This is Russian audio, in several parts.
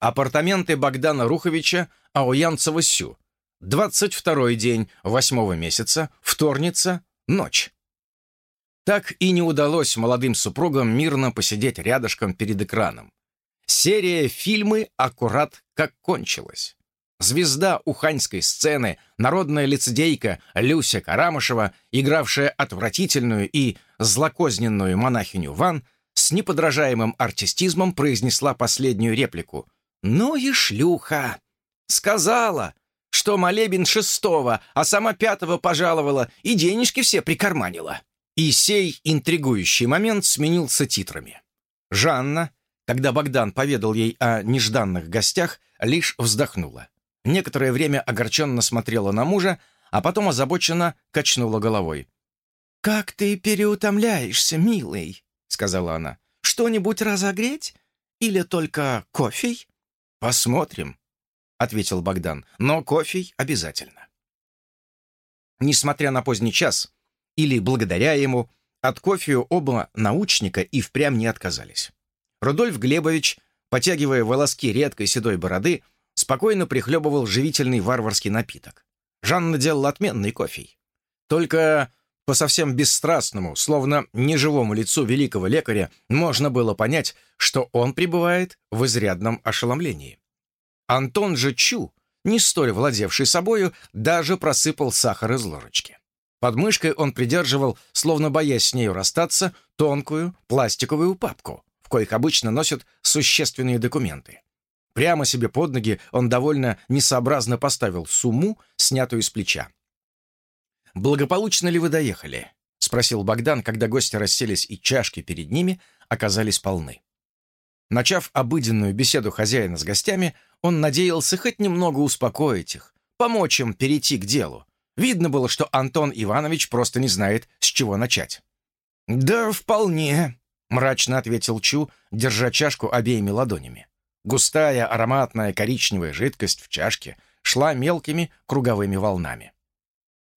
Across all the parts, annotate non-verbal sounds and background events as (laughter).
Апартаменты Богдана Руховича Ауянцева-Сю. 22 день восьмого месяца, вторница, ночь. Так и не удалось молодым супругам мирно посидеть рядышком перед экраном. Серия фильмы аккурат как кончилась. Звезда уханьской сцены, народная лицедейка Люся Карамышева, игравшая отвратительную и злокозненную монахиню Ван, с неподражаемым артистизмом произнесла последнюю реплику. «Ну и шлюха!» Сказала, что молебен шестого, а сама пятого пожаловала и денежки все прикарманила. И сей интригующий момент сменился титрами. Жанна, когда Богдан поведал ей о нежданных гостях, лишь вздохнула. Некоторое время огорченно смотрела на мужа, а потом озабоченно качнула головой. «Как ты переутомляешься, милый», — сказала она. «Что-нибудь разогреть? Или только кофе?» «Посмотрим», — ответил Богдан, «но кофе обязательно». Несмотря на поздний час, или благодаря ему, от кофе оба научника и впрямь не отказались. Рудольф Глебович, потягивая волоски редкой седой бороды, спокойно прихлебывал живительный варварский напиток. Жанна делала отменный кофе. Только по совсем бесстрастному, словно неживому лицу великого лекаря можно было понять, что он пребывает в изрядном ошеломлении. Антон же Чу, не столь владевший собою, даже просыпал сахар из ложечки. Под мышкой он придерживал, словно боясь с нею расстаться, тонкую пластиковую папку, в коих обычно носят существенные документы. Прямо себе под ноги он довольно несообразно поставил сумму, снятую с плеча. «Благополучно ли вы доехали?» — спросил Богдан, когда гости расселись и чашки перед ними оказались полны. Начав обыденную беседу хозяина с гостями, он надеялся хоть немного успокоить их, помочь им перейти к делу. Видно было, что Антон Иванович просто не знает, с чего начать. «Да, вполне», — мрачно ответил Чу, держа чашку обеими ладонями. Густая, ароматная коричневая жидкость в чашке шла мелкими круговыми волнами.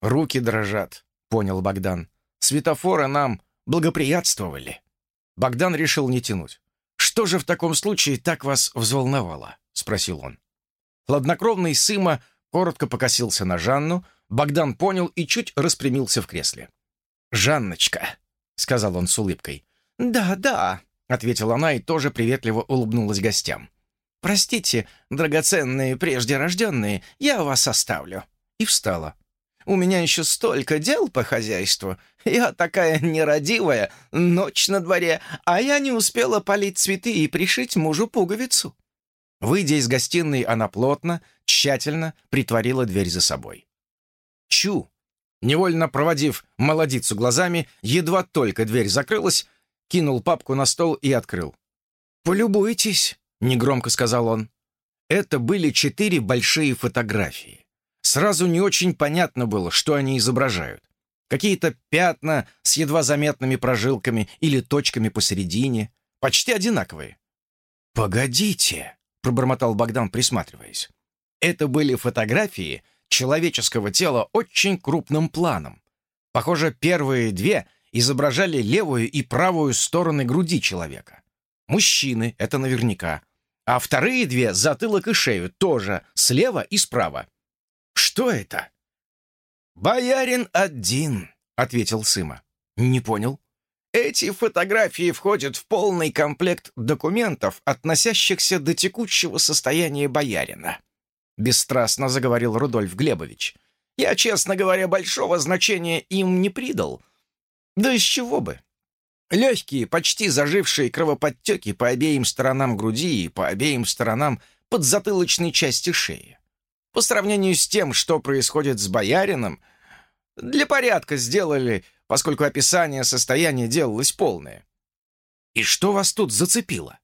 «Руки дрожат», — понял Богдан. «Светофоры нам благоприятствовали». Богдан решил не тянуть. «Что же в таком случае так вас взволновало?» — спросил он. Хладнокровный Сыма коротко покосился на Жанну, Богдан понял и чуть распрямился в кресле. «Жанночка», — сказал он с улыбкой. «Да, да», — ответила она и тоже приветливо улыбнулась гостям. «Простите, драгоценные прежде рожденные, я вас оставлю». И встала. «У меня еще столько дел по хозяйству. Я такая нерадивая, ночь на дворе, а я не успела полить цветы и пришить мужу пуговицу». Выйдя из гостиной, она плотно, тщательно притворила дверь за собой. Чу, невольно проводив молодицу глазами, едва только дверь закрылась, кинул папку на стол и открыл. «Полюбуйтесь», негромко сказал он. Это были четыре большие фотографии. Сразу не очень понятно было, что они изображают. Какие-то пятна с едва заметными прожилками или точками посередине, почти одинаковые. «Погодите», — пробормотал Богдан, присматриваясь. Это были фотографии человеческого тела очень крупным планом. Похоже, первые две изображали левую и правую стороны груди человека. Мужчины, это наверняка а вторые две — затылок и шею, тоже слева и справа. Что это? «Боярин один», — ответил Сыма. «Не понял». «Эти фотографии входят в полный комплект документов, относящихся до текущего состояния боярина», — бесстрастно заговорил Рудольф Глебович. «Я, честно говоря, большого значения им не придал. Да из чего бы? Легкие, почти зажившие кровоподтеки по обеим сторонам груди и по обеим сторонам подзатылочной части шеи. По сравнению с тем, что происходит с боярином, для порядка сделали, поскольку описание состояния делалось полное. И что вас тут зацепило?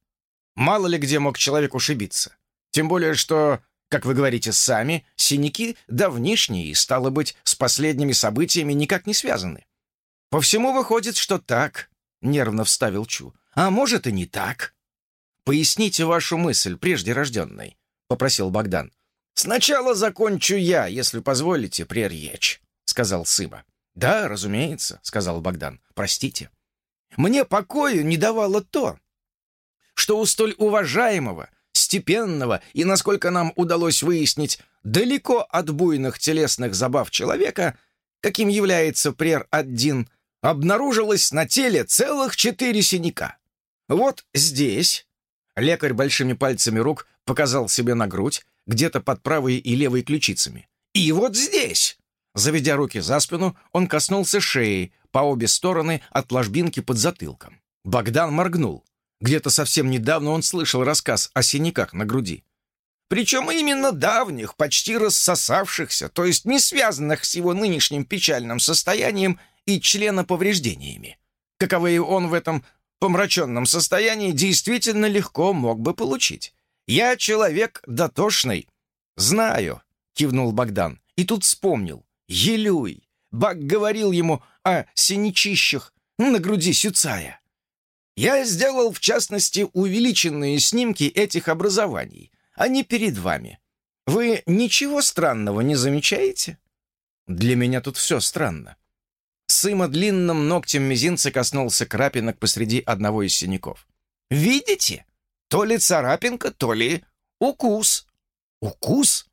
Мало ли где мог человек ушибиться. Тем более, что, как вы говорите сами, синяки давнишние и, стало быть, с последними событиями никак не связаны. По всему выходит, что так. — нервно вставил Чу. «А может, и не так?» «Поясните вашу мысль, прежде рожденной», — попросил Богдан. «Сначала закончу я, если позволите, преречь», — сказал Сыба. «Да, разумеется», — сказал Богдан. «Простите». «Мне покою не давало то, что у столь уважаемого, степенного и, насколько нам удалось выяснить, далеко от буйных телесных забав человека, каким является прер-1, обнаружилось на теле целых четыре синяка. Вот здесь, лекарь большими пальцами рук показал себе на грудь, где-то под правой и левой ключицами. И вот здесь, заведя руки за спину, он коснулся шеи по обе стороны от ложбинки под затылком. Богдан моргнул. Где-то совсем недавно он слышал рассказ о синяках на груди. Причем именно давних, почти рассосавшихся, то есть не связанных с его нынешним печальным состоянием и членоповреждениями. Каковые он в этом помраченном состоянии действительно легко мог бы получить. «Я человек дотошный». «Знаю», — кивнул Богдан, и тут вспомнил. «Елюй». Бак говорил ему о синячищах на груди Сюцая. Я сделал, в частности, увеличенные снимки этих образований. Они перед вами. Вы ничего странного не замечаете? Для меня тут все странно. Сыма длинным ногтем мизинца коснулся крапинок посреди одного из синяков. «Видите? То ли царапинка, то ли укус». «Укус?»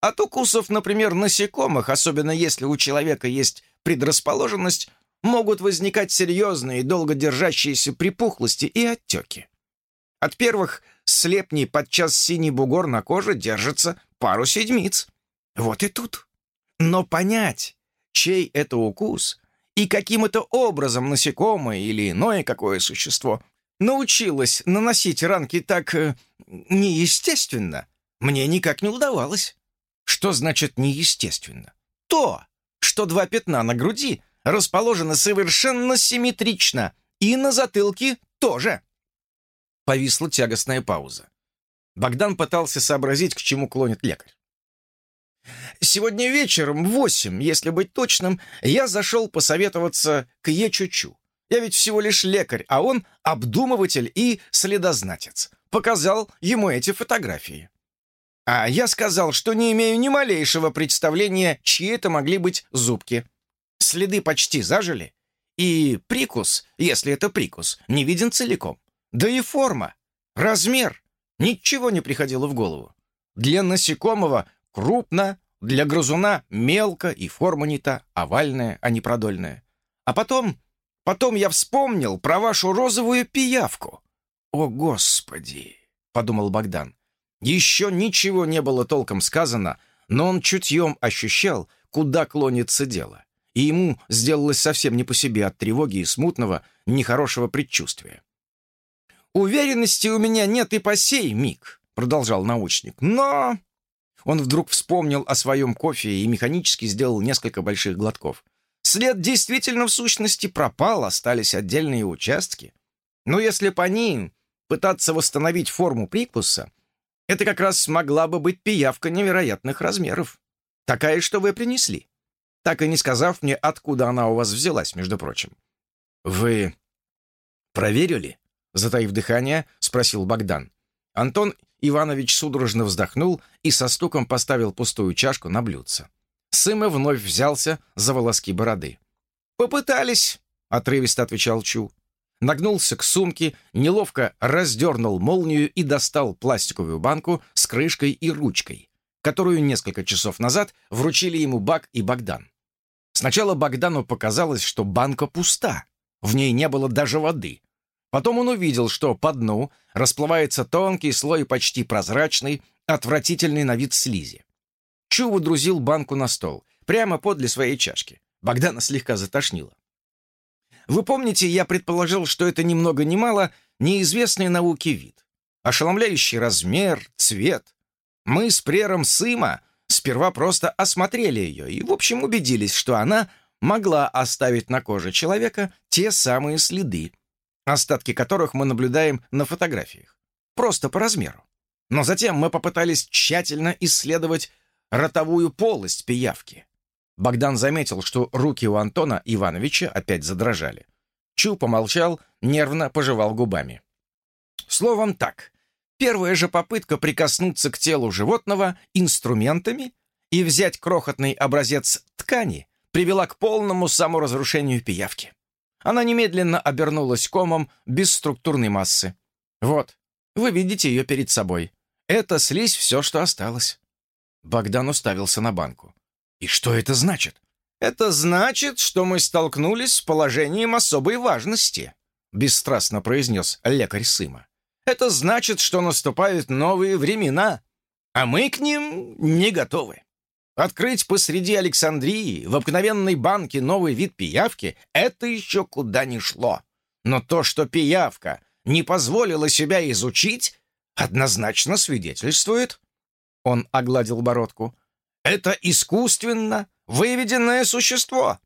От укусов, например, насекомых, особенно если у человека есть предрасположенность, могут возникать серьезные, долго держащиеся припухлости и отеки. От первых слепней подчас синий бугор на коже держится пару седмиц. Вот и тут. Но понять, чей это укус, и каким это образом насекомое или иное какое существо научилось наносить ранки так э, неестественно, мне никак не удавалось. Что значит неестественно? То, что два пятна на груди расположены совершенно симметрично, и на затылке тоже. Повисла тягостная пауза. Богдан пытался сообразить, к чему клонит лекарь. Сегодня вечером в восемь, если быть точным, я зашел посоветоваться к Ечучу. Я ведь всего лишь лекарь, а он обдумыватель и следознатец. Показал ему эти фотографии. А я сказал, что не имею ни малейшего представления, чьи это могли быть зубки. Следы почти зажили, и прикус, если это прикус, не виден целиком. Да и форма, размер, ничего не приходило в голову. Для насекомого крупно, для грызуна мелко, и форма не та, овальная, а не продольная. А потом, потом я вспомнил про вашу розовую пиявку. «О, Господи!» — подумал Богдан. Еще ничего не было толком сказано, но он чутьем ощущал, куда клонится дело. И ему сделалось совсем не по себе от тревоги и смутного, нехорошего предчувствия. «Уверенности у меня нет и по сей миг», — продолжал научник. «Но он вдруг вспомнил о своем кофе и механически сделал несколько больших глотков. След действительно в сущности пропал, остались отдельные участки. Но если по ним пытаться восстановить форму прикуса, это как раз смогла бы быть пиявка невероятных размеров. Такая, что вы принесли. Так и не сказав мне, откуда она у вас взялась, между прочим. «Вы проверили?» Затаив дыхание, спросил Богдан. Антон Иванович судорожно вздохнул и со стуком поставил пустую чашку на блюдце. Сыма вновь взялся за волоски бороды. «Попытались», — отрывисто отвечал Чу. Нагнулся к сумке, неловко раздернул молнию и достал пластиковую банку с крышкой и ручкой, которую несколько часов назад вручили ему Бак и Богдан. Сначала Богдану показалось, что банка пуста, в ней не было даже воды, Потом он увидел, что по дну расплывается тонкий слой почти прозрачный, отвратительный на вид слизи. Чу выдрузил банку на стол, прямо подле своей чашки. Богдана слегка затошнило. Вы помните, я предположил, что это ни много ни мало неизвестный науке вид. Ошеломляющий размер, цвет. Мы с прером Сыма сперва просто осмотрели ее и, в общем, убедились, что она могла оставить на коже человека те самые следы, остатки которых мы наблюдаем на фотографиях. Просто по размеру. Но затем мы попытались тщательно исследовать ротовую полость пиявки. Богдан заметил, что руки у Антона Ивановича опять задрожали. Чу помолчал, нервно пожевал губами. Словом так, первая же попытка прикоснуться к телу животного инструментами и взять крохотный образец ткани привела к полному саморазрушению пиявки. Она немедленно обернулась комом бесструктурной массы. Вот, Вы видите ее перед собой. Это слизь все, что осталось». Богдан уставился на банку. «И что это значит?» «Это значит, что мы столкнулись с положением особой важности», бесстрастно произнес лекарь Сыма. «Это значит, что наступают новые времена, а мы к ним не готовы. Открыть посреди Александрии в обыкновенной банке новый вид пиявки — это еще куда ни шло. Но то, что пиявка не позволила себя изучить, однозначно свидетельствует...» Он огладил бородку. «Это искусственно выведенное существо,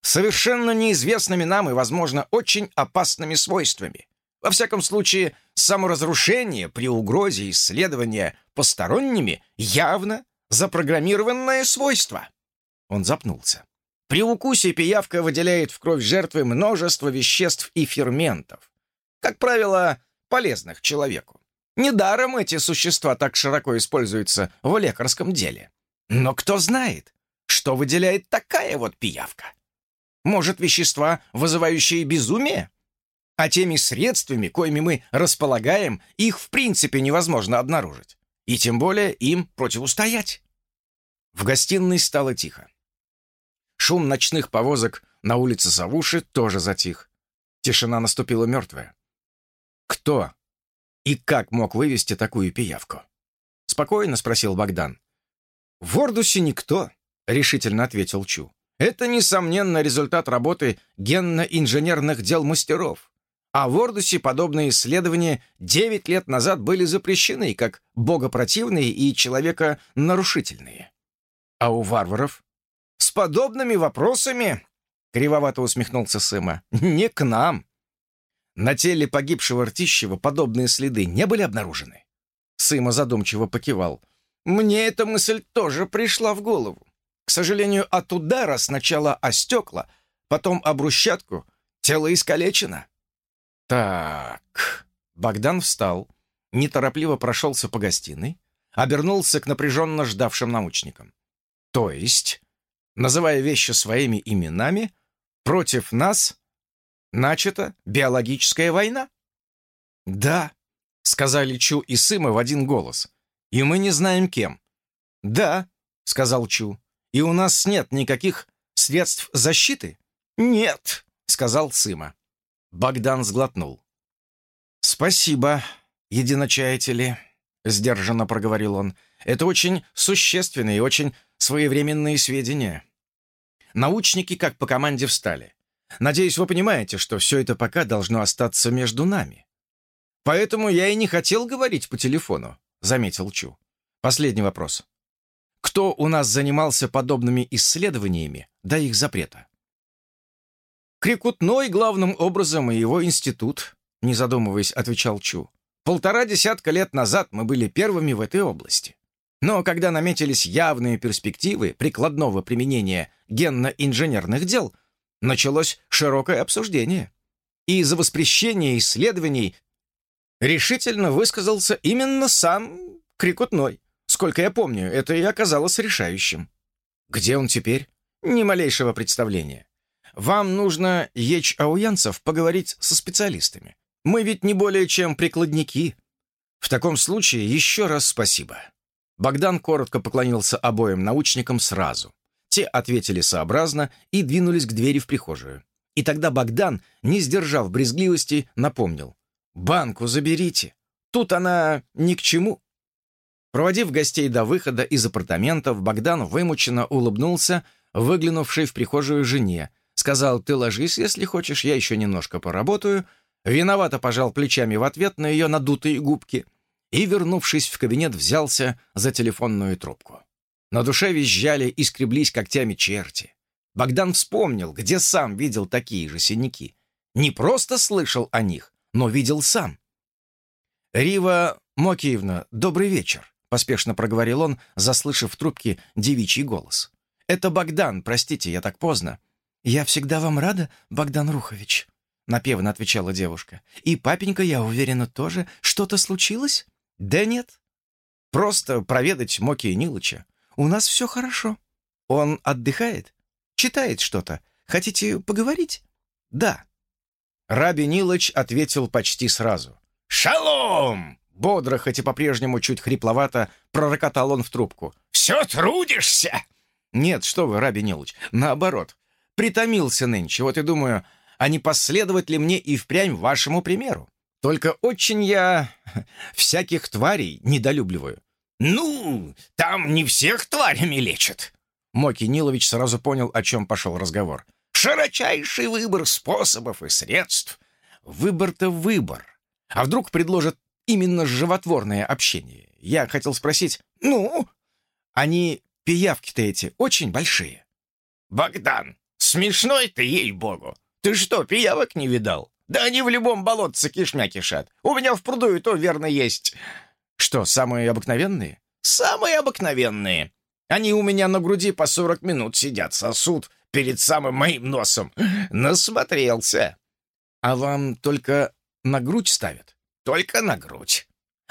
совершенно неизвестными нам и, возможно, очень опасными свойствами. Во всяком случае, саморазрушение при угрозе исследования посторонними явно запрограммированное свойство. Он запнулся. При укусе пиявка выделяет в кровь жертвы множество веществ и ферментов, как правило, полезных человеку. Недаром эти существа так широко используются в лекарском деле. Но кто знает, что выделяет такая вот пиявка? Может, вещества, вызывающие безумие? А теми средствами, коими мы располагаем, их в принципе невозможно обнаружить. И тем более им противостоять. В гостиной стало тихо. Шум ночных повозок на улице Савуши тоже затих. Тишина наступила мертвая. Кто и как мог вывести такую пиявку? Спокойно спросил Богдан. В Ордусе никто, — решительно ответил Чу. «Это, несомненно, результат работы генно-инженерных дел мастеров. А в Ордусе подобные исследования 9 лет назад были запрещены как богопротивные и человеконарушительные. А у варваров? С подобными вопросами, кривовато усмехнулся Сыма, не к нам. На теле погибшего Ртищева подобные следы не были обнаружены. Сыма задумчиво покивал. Мне эта мысль тоже пришла в голову. К сожалению, от удара сначала о стекла, потом о брусчатку, тело искалечено. Так, Богдан встал, неторопливо прошелся по гостиной, обернулся к напряженно ждавшим научникам. То есть, называя вещи своими именами, против нас начата биологическая война? Да, сказали Чу и Сыма в один голос. И мы не знаем кем. Да, сказал Чу. И у нас нет никаких средств защиты? Нет, сказал Сыма. Богдан сглотнул. Спасибо, единочаятели, сдержанно проговорил он. Это очень существенные и очень своевременные сведения. Научники как по команде встали. Надеюсь, вы понимаете, что все это пока должно остаться между нами. Поэтому я и не хотел говорить по телефону, заметил Чу. Последний вопрос. Кто у нас занимался подобными исследованиями до их запрета? Крикутной главным образом и его институт, не задумываясь, отвечал Чу. Полтора десятка лет назад мы были первыми в этой области. Но когда наметились явные перспективы прикладного применения генно-инженерных дел, началось широкое обсуждение. И за воспрещение исследований решительно высказался именно сам Крикутной. Сколько я помню, это и оказалось решающим. Где он теперь? Ни малейшего представления. Вам нужно, Еч Ауянцев, поговорить со специалистами. Мы ведь не более чем прикладники. В таком случае еще раз спасибо. Богдан коротко поклонился обоим научникам сразу. Те ответили сообразно и двинулись к двери в прихожую. И тогда Богдан, не сдержав брезгливости, напомнил. «Банку заберите. Тут она ни к чему». Проводив гостей до выхода из апартаментов, Богдан вымученно улыбнулся, выглянувшей в прихожую жене. Сказал, ты ложись, если хочешь, я еще немножко поработаю. Виновато пожал плечами в ответ на ее надутые губки и, вернувшись в кабинет, взялся за телефонную трубку. На душе визжали и скреблись когтями черти. Богдан вспомнил, где сам видел такие же синяки. Не просто слышал о них, но видел сам. «Рива Мокиевна, добрый вечер поспешно проговорил он, заслышав в трубке девичий голос. «Это Богдан, простите, я так поздно». «Я всегда вам рада, Богдан Рухович», — напевно отвечала девушка. «И папенька, я уверена, тоже. Что-то случилось?» «Да нет. Просто проведать Моки Нилыча. У нас все хорошо. Он отдыхает? Читает что-то. Хотите поговорить?» «Да». Раби Нилыч ответил почти сразу. «Шалом! бодро, хоть и по-прежнему чуть хрипловато, пророкотал он в трубку. «Все трудишься?» «Нет, что вы, Раби Нилыч, наоборот. Притомился нынче, вот и думаю, а не последовать ли мне и впрямь вашему примеру? Только очень я всяких тварей недолюбливаю». «Ну, там не всех тварями лечат». Моки Нилович сразу понял, о чем пошел разговор. «Широчайший выбор способов и средств». «Выбор-то выбор. А вдруг предложат именно животворное общение? Я хотел спросить, ну, они, пиявки-то эти, очень большие». «Богдан, смешной ты, ей-богу! Ты что, пиявок не видал? Да они в любом болотце кишмя кишат. У меня в пруду и то верно есть». «Что, самые обыкновенные?» «Самые обыкновенные. Они у меня на груди по сорок минут сидят, сосуд перед самым моим носом. (gasps) Насмотрелся». «А вам только на грудь ставят?» «Только на грудь».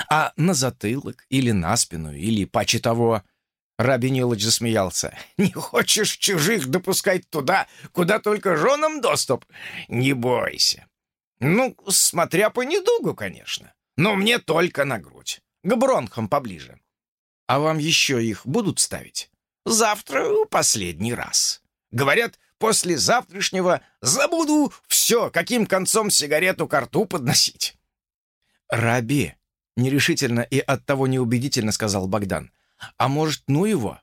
«А на затылок или на спину, или паче того?» Раби Нилыч засмеялся. (laughs) «Не хочешь чужих допускать туда, куда только женам доступ? Не бойся. Ну, смотря по недугу, конечно. Но мне только на грудь. К бронхам поближе. А вам еще их будут ставить? Завтра последний раз. Говорят, после завтрашнего забуду все, каким концом сигарету к рту подносить. «Раби», — нерешительно и оттого неубедительно сказал Богдан, «а может, ну его?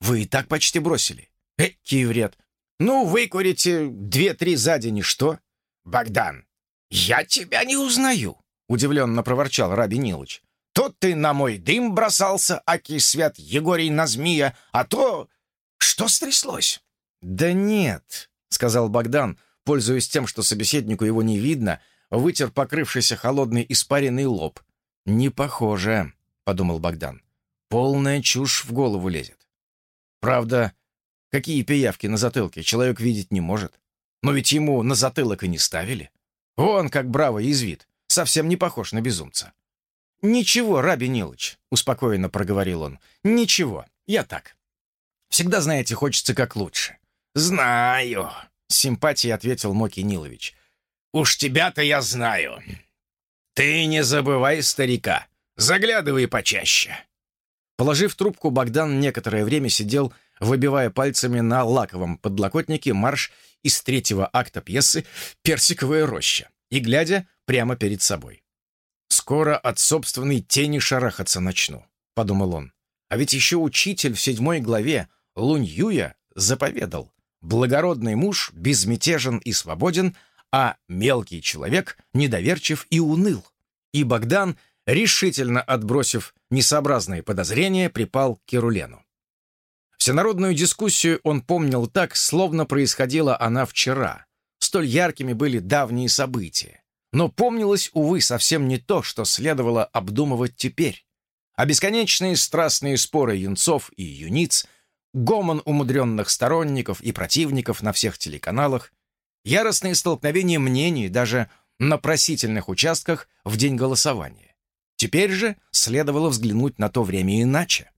Вы и так почти бросили. Экий вред. Ну, выкурите две-три за день и что?» «Богдан, я тебя не узнаю», — удивленно проворчал Раби Нилыч. «То ты на мой дым бросался, аки свят Егорий на змея, а то... Что стряслось?» «Да нет», — сказал Богдан, пользуясь тем, что собеседнику его не видно, вытер покрывшийся холодный испаренный лоб. «Не похоже», — подумал Богдан. «Полная чушь в голову лезет. Правда, какие пиявки на затылке человек видеть не может. Но ведь ему на затылок и не ставили. Вон как браво язвит, совсем не похож на безумца». «Ничего, Раби Нилыч», — успокоенно проговорил он. «Ничего, я так. Всегда, знаете, хочется как лучше». «Знаю», — с симпатией ответил Моки Нилович. Уж тебя-то я знаю. Ты не забывай старика. Заглядывай почаще». Положив трубку, Богдан некоторое время сидел, выбивая пальцами на лаковом подлокотнике марш из третьего акта пьесы «Персиковая роща» и глядя прямо перед собой. «Скоро от собственной тени шарахаться начну», — подумал он. А ведь еще учитель в седьмой главе Лунь Юя заповедал «Благородный муж безмятежен и свободен, а мелкий человек недоверчив и уныл. И Богдан, решительно отбросив несообразные подозрения, припал к Керулену. Всенародную дискуссию он помнил так, словно происходила она вчера. Столь яркими были давние события. Но помнилось, увы, совсем не то, что следовало обдумывать теперь. А бесконечные страстные споры юнцов и юниц, гомон умудренных сторонников и противников на всех телеканалах, Яростные столкновения мнений даже на просительных участках в день голосования. Теперь же следовало взглянуть на то время иначе.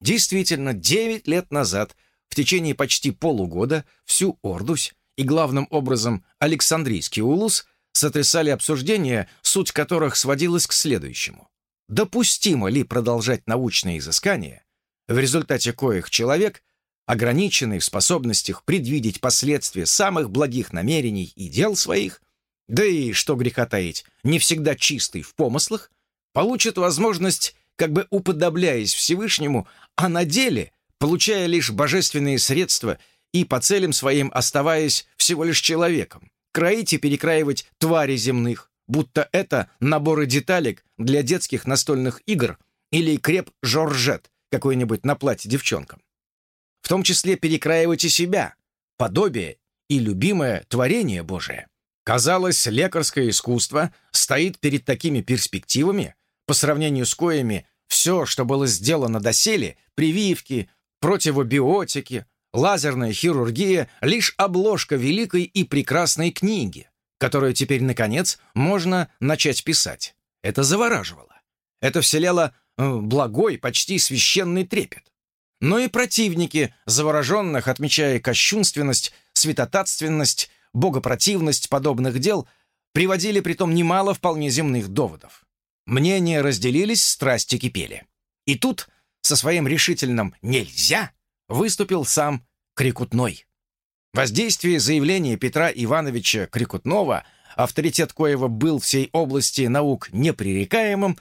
Действительно, 9 лет назад, в течение почти полугода, всю Ордусь и главным образом Александрийский улус сотрясали обсуждения, суть которых сводилась к следующему. Допустимо ли продолжать научные изыскания, в результате коих человек ограниченный в способностях предвидеть последствия самых благих намерений и дел своих, да и, что греха таить, не всегда чистый в помыслах, получит возможность, как бы уподобляясь Всевышнему, а на деле, получая лишь божественные средства и по целям своим оставаясь всего лишь человеком, кроить и перекраивать твари земных, будто это наборы деталек для детских настольных игр или креп-жоржет какой-нибудь на платье девчонкам в том числе перекраивать и себя, подобие и любимое творение Божие. Казалось, лекарское искусство стоит перед такими перспективами, по сравнению с коями все, что было сделано доселе, прививки, противобиотики, лазерная хирургия, лишь обложка великой и прекрасной книги, которую теперь, наконец, можно начать писать. Это завораживало. Это вселяло э, благой, почти священный трепет но и противники, завороженных, отмечая кощунственность, святотатственность, богопротивность подобных дел, приводили притом немало вполне земных доводов. Мнения разделились, страсти кипели. И тут со своим решительным «нельзя» выступил сам Крикутной. Воздействие заявления Петра Ивановича Крикутнова, авторитет коего был всей области наук непререкаемым,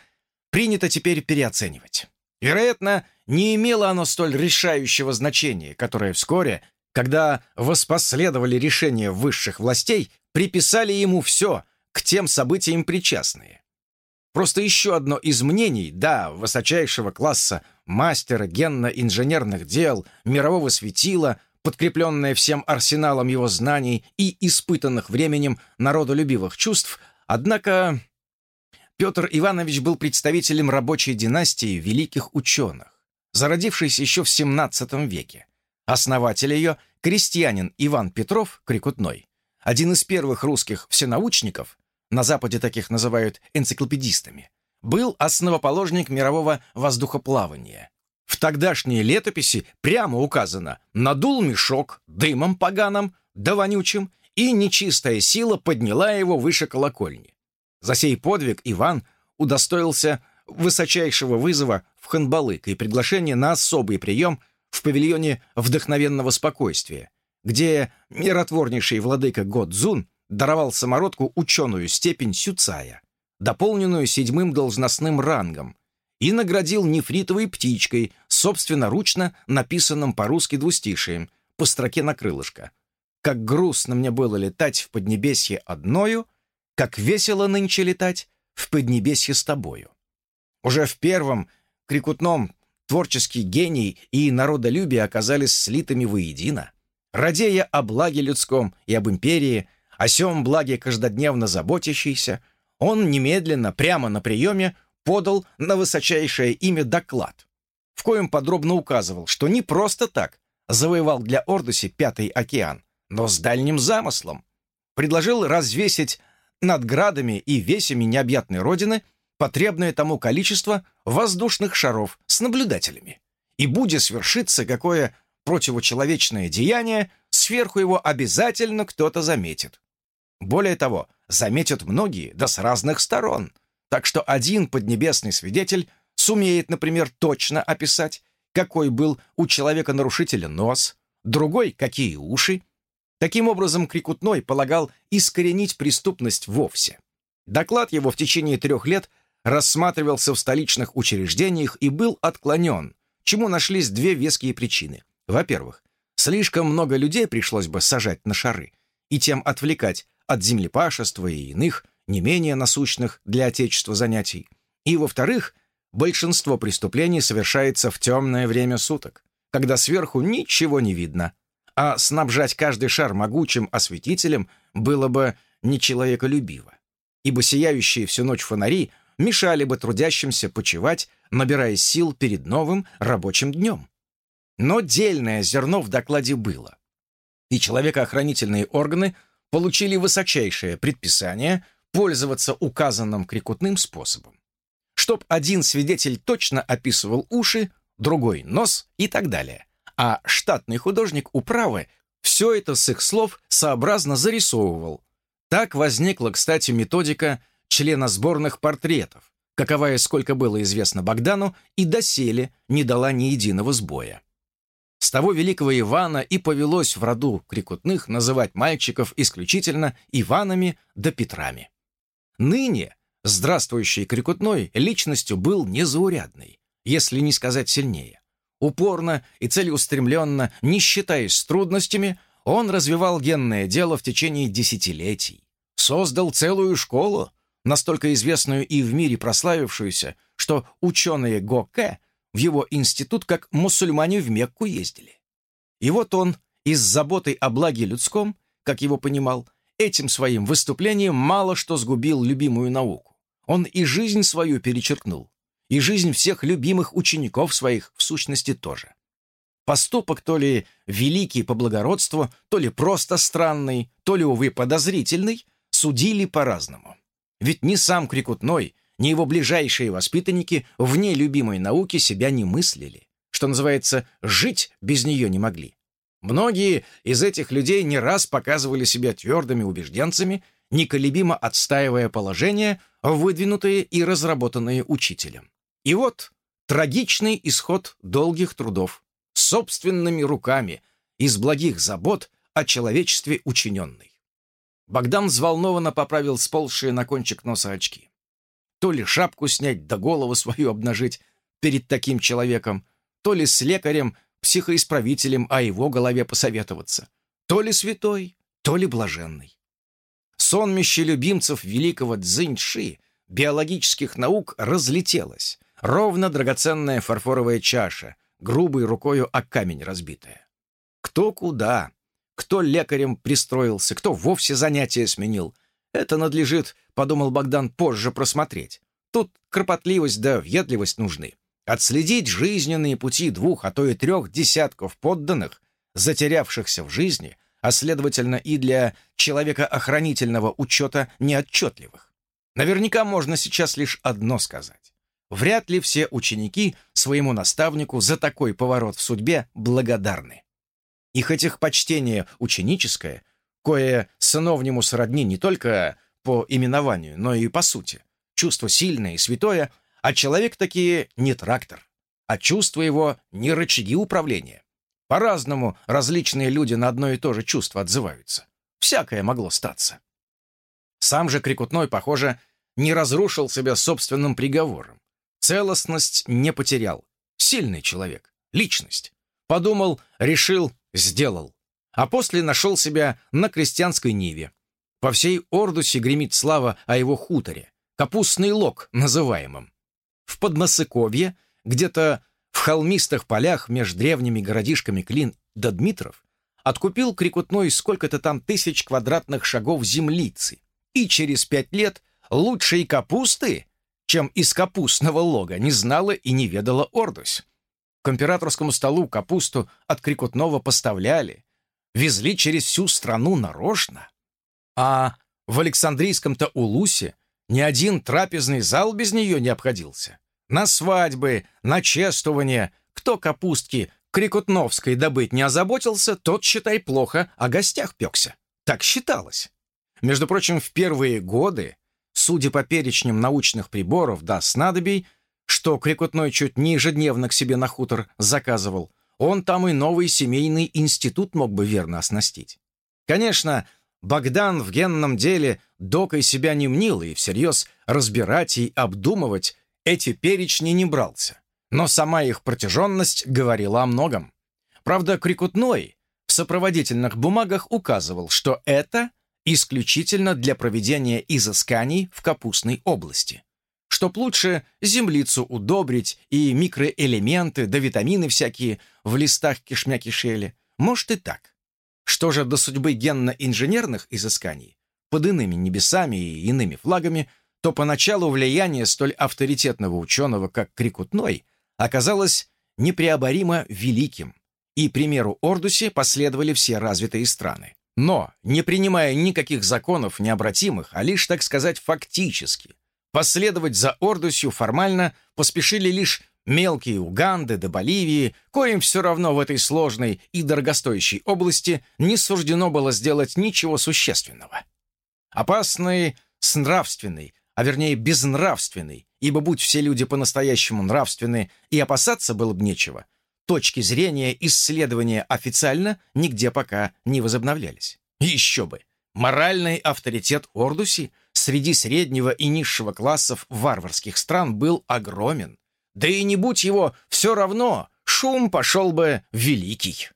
принято теперь переоценивать. Вероятно, не имело оно столь решающего значения, которое вскоре, когда воспоследовали решения высших властей, приписали ему все, к тем событиям причастные. Просто еще одно из мнений, да, высочайшего класса мастера генно-инженерных дел, мирового светила, подкрепленное всем арсеналом его знаний и испытанных временем народолюбивых чувств, однако Петр Иванович был представителем рабочей династии великих ученых, зародившейся еще в XVII веке. Основатель ее, крестьянин Иван Петров Крикутной, один из первых русских всенаучников, на Западе таких называют энциклопедистами, был основоположник мирового воздухоплавания. В тогдашней летописи прямо указано «надул мешок дымом поганым да вонючим, и нечистая сила подняла его выше колокольни». За сей подвиг Иван удостоился высочайшего вызова в Ханбалык и приглашения на особый прием в павильоне вдохновенного спокойствия, где миротворнейший владыка Годзун даровал самородку ученую степень Сюцая, дополненную седьмым должностным рангом, и наградил нефритовой птичкой, собственноручно написанным по-русски двустишием, по строке на крылышко. «Как грустно мне было летать в Поднебесье одною, как весело нынче летать в Поднебесье с тобою». Уже в первом крикутном творческий гений и народолюбие оказались слитыми воедино. Радея о благе людском и об империи – о сем благе каждодневно заботящийся, он немедленно, прямо на приеме, подал на высочайшее имя доклад, в коем подробно указывал, что не просто так завоевал для Ордуси Пятый океан, но с дальним замыслом. Предложил развесить над градами и весями необъятной родины потребное тому количество воздушных шаров с наблюдателями. И будет свершиться какое противочеловечное деяние, сверху его обязательно кто-то заметит. Более того, заметят многие, да с разных сторон. Так что один поднебесный свидетель сумеет, например, точно описать, какой был у человека-нарушителя нос, другой — какие уши. Таким образом, Крикутной полагал искоренить преступность вовсе. Доклад его в течение трех лет рассматривался в столичных учреждениях и был отклонен, чему нашлись две веские причины. Во-первых, слишком много людей пришлось бы сажать на шары и тем отвлекать от землепашества и иных, не менее насущных для Отечества занятий. И, во-вторых, большинство преступлений совершается в темное время суток, когда сверху ничего не видно, а снабжать каждый шар могучим осветителем было бы нечеловеколюбиво, ибо сияющие всю ночь фонари мешали бы трудящимся почевать, набирая сил перед новым рабочим днем. Но дельное зерно в докладе было, и человекоохранительные органы – получили высочайшее предписание пользоваться указанным крикутным способом. Чтоб один свидетель точно описывал уши, другой — нос и так далее. А штатный художник управы все это с их слов сообразно зарисовывал. Так возникла, кстати, методика члена сборных портретов, каковая, сколько было известно Богдану, и доселе не дала ни единого сбоя. С того великого Ивана и повелось в роду крикутных называть мальчиков исключительно Иванами да Петрами. Ныне здравствующий крикутной личностью был незаурядный, если не сказать сильнее. Упорно и целеустремленно, не считаясь с трудностями, он развивал генное дело в течение десятилетий. Создал целую школу, настолько известную и в мире прославившуюся, что ученые Гоке – в его институт, как мусульмане в Мекку ездили. И вот он, из заботы о благе людском, как его понимал, этим своим выступлением мало что сгубил любимую науку. Он и жизнь свою перечеркнул, и жизнь всех любимых учеников своих в сущности тоже. Поступок то ли великий по благородству, то ли просто странный, то ли, увы, подозрительный, судили по-разному. Ведь ни сам Крикутной, ни его ближайшие воспитанники вне любимой науки себя не мыслили. Что называется, жить без нее не могли. Многие из этих людей не раз показывали себя твердыми убежденцами, неколебимо отстаивая положение, выдвинутые и разработанные учителем. И вот трагичный исход долгих трудов, собственными руками, из благих забот о человечестве учиненный. Богдан взволнованно поправил сползшие на кончик носа очки. То ли шапку снять, да голову свою обнажить перед таким человеком, то ли с лекарем, психоисправителем о его голове посоветоваться, то ли святой, то ли блаженный. Сонмище любимцев великого Цзиньши биологических наук разлетелось, ровно драгоценная фарфоровая чаша, грубой рукою о камень разбитая. Кто куда, кто лекарем пристроился, кто вовсе занятия сменил. Это надлежит, подумал Богдан, позже просмотреть. Тут кропотливость да въедливость нужны. Отследить жизненные пути двух, а то и трех десятков подданных, затерявшихся в жизни, а следовательно и для человека-охранительного учета неотчетливых. Наверняка можно сейчас лишь одно сказать. Вряд ли все ученики своему наставнику за такой поворот в судьбе благодарны. Их почтение ученическое, кое сыновнему сродни не только по именованию, но и по сути, чувство сильное и святое, а человек такие не трактор, а чувство его не рычаги управления. По-разному различные люди на одно и то же чувство отзываются. Всякое могло статься. Сам же Крикутной, похоже, не разрушил себя собственным приговором. Целостность не потерял. Сильный человек, личность. Подумал, решил, сделал. А после нашел себя на крестьянской ниве. По всей Ордусе гремит слава о его хуторе, капустный лог называемом. В Подмосыковье, где-то в холмистых полях между древними городишками Клин да Дмитров, откупил Крикутной сколько-то там тысяч квадратных шагов землицы, и через пять лет лучшей капусты, чем из капустного лога, не знала и не ведала Ордусь. К императорскому столу капусту от Крикутного поставляли, везли через всю страну нарочно. А в Александрийском-то Улусе ни один трапезный зал без нее не обходился. На свадьбы, на чествование, кто капустки Крикутновской добыть не озаботился, тот, считай, плохо о гостях пекся. Так считалось. Между прочим, в первые годы, судя по перечням научных приборов да снадобий, что Крикутной чуть не ежедневно к себе на хутор заказывал, он там и новый семейный институт мог бы верно оснастить. Конечно, Богдан в генном деле докой себя не мнил и всерьез разбирать и обдумывать эти перечни не брался. Но сама их протяженность говорила о многом. Правда, Крикутной в сопроводительных бумагах указывал, что это исключительно для проведения изысканий в капустной области чтоб лучше землицу удобрить и микроэлементы да витамины всякие в листах кишмя кишели. Может и так. Что же до судьбы генно-инженерных изысканий, под иными небесами и иными флагами, то поначалу влияние столь авторитетного ученого, как Крикутной, оказалось непреоборимо великим, и примеру Ордуси последовали все развитые страны. Но, не принимая никаких законов необратимых, а лишь, так сказать, фактически, Последовать за Ордусью формально поспешили лишь мелкие Уганды до Боливии, коим все равно в этой сложной и дорогостоящей области не суждено было сделать ничего существенного. Опасный с нравственной, а вернее безнравственной, ибо будь все люди по-настоящему нравственны и опасаться было бы нечего, точки зрения исследования официально нигде пока не возобновлялись. Еще бы! Моральный авторитет Ордуси среди среднего и низшего классов варварских стран был огромен. Да и не будь его, все равно шум пошел бы великий.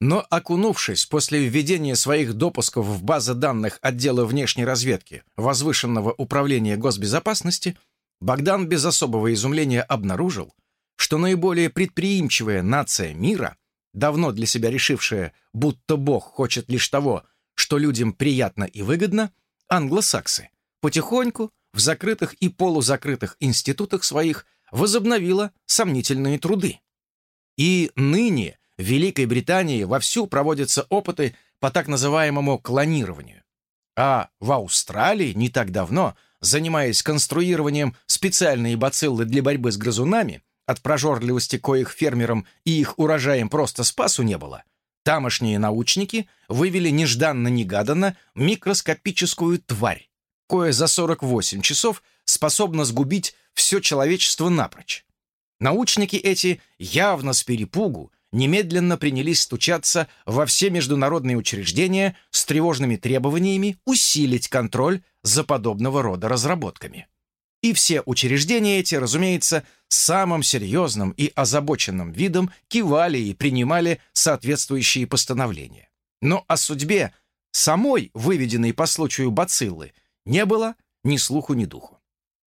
Но окунувшись после введения своих допусков в базы данных отдела внешней разведки возвышенного управления госбезопасности, Богдан без особого изумления обнаружил, что наиболее предприимчивая нация мира, давно для себя решившая, будто Бог хочет лишь того, что людям приятно и выгодно, англосаксы, потихоньку в закрытых и полузакрытых институтах своих возобновила сомнительные труды. И ныне в Великой Британии вовсю проводятся опыты по так называемому клонированию. А в Австралии не так давно, занимаясь конструированием специальной бациллы для борьбы с грызунами, от прожорливости коих фермерам и их урожаем просто спасу не было, Тамошние научники вывели нежданно-негаданно микроскопическую тварь, кое за 48 часов способна сгубить все человечество напрочь. Научники эти явно с перепугу немедленно принялись стучаться во все международные учреждения с тревожными требованиями усилить контроль за подобного рода разработками. И все учреждения эти, разумеется, самым серьезным и озабоченным видом кивали и принимали соответствующие постановления. Но о судьбе самой выведенной по случаю бациллы не было ни слуху, ни духу.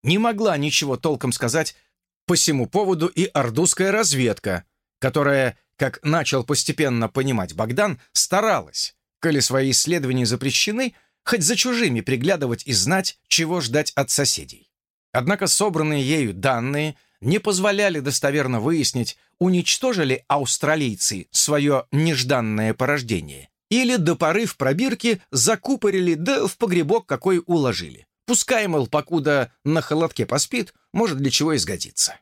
Не могла ничего толком сказать по всему поводу и ордузская разведка, которая, как начал постепенно понимать Богдан, старалась, коли свои исследования запрещены, хоть за чужими приглядывать и знать, чего ждать от соседей. Однако собранные ею данные не позволяли достоверно выяснить, уничтожили австралийцы свое нежданное порождение или до поры в пробирке закупорили, да в погребок какой уложили. Пускай, мол, покуда на холодке поспит, может для чего изгодиться.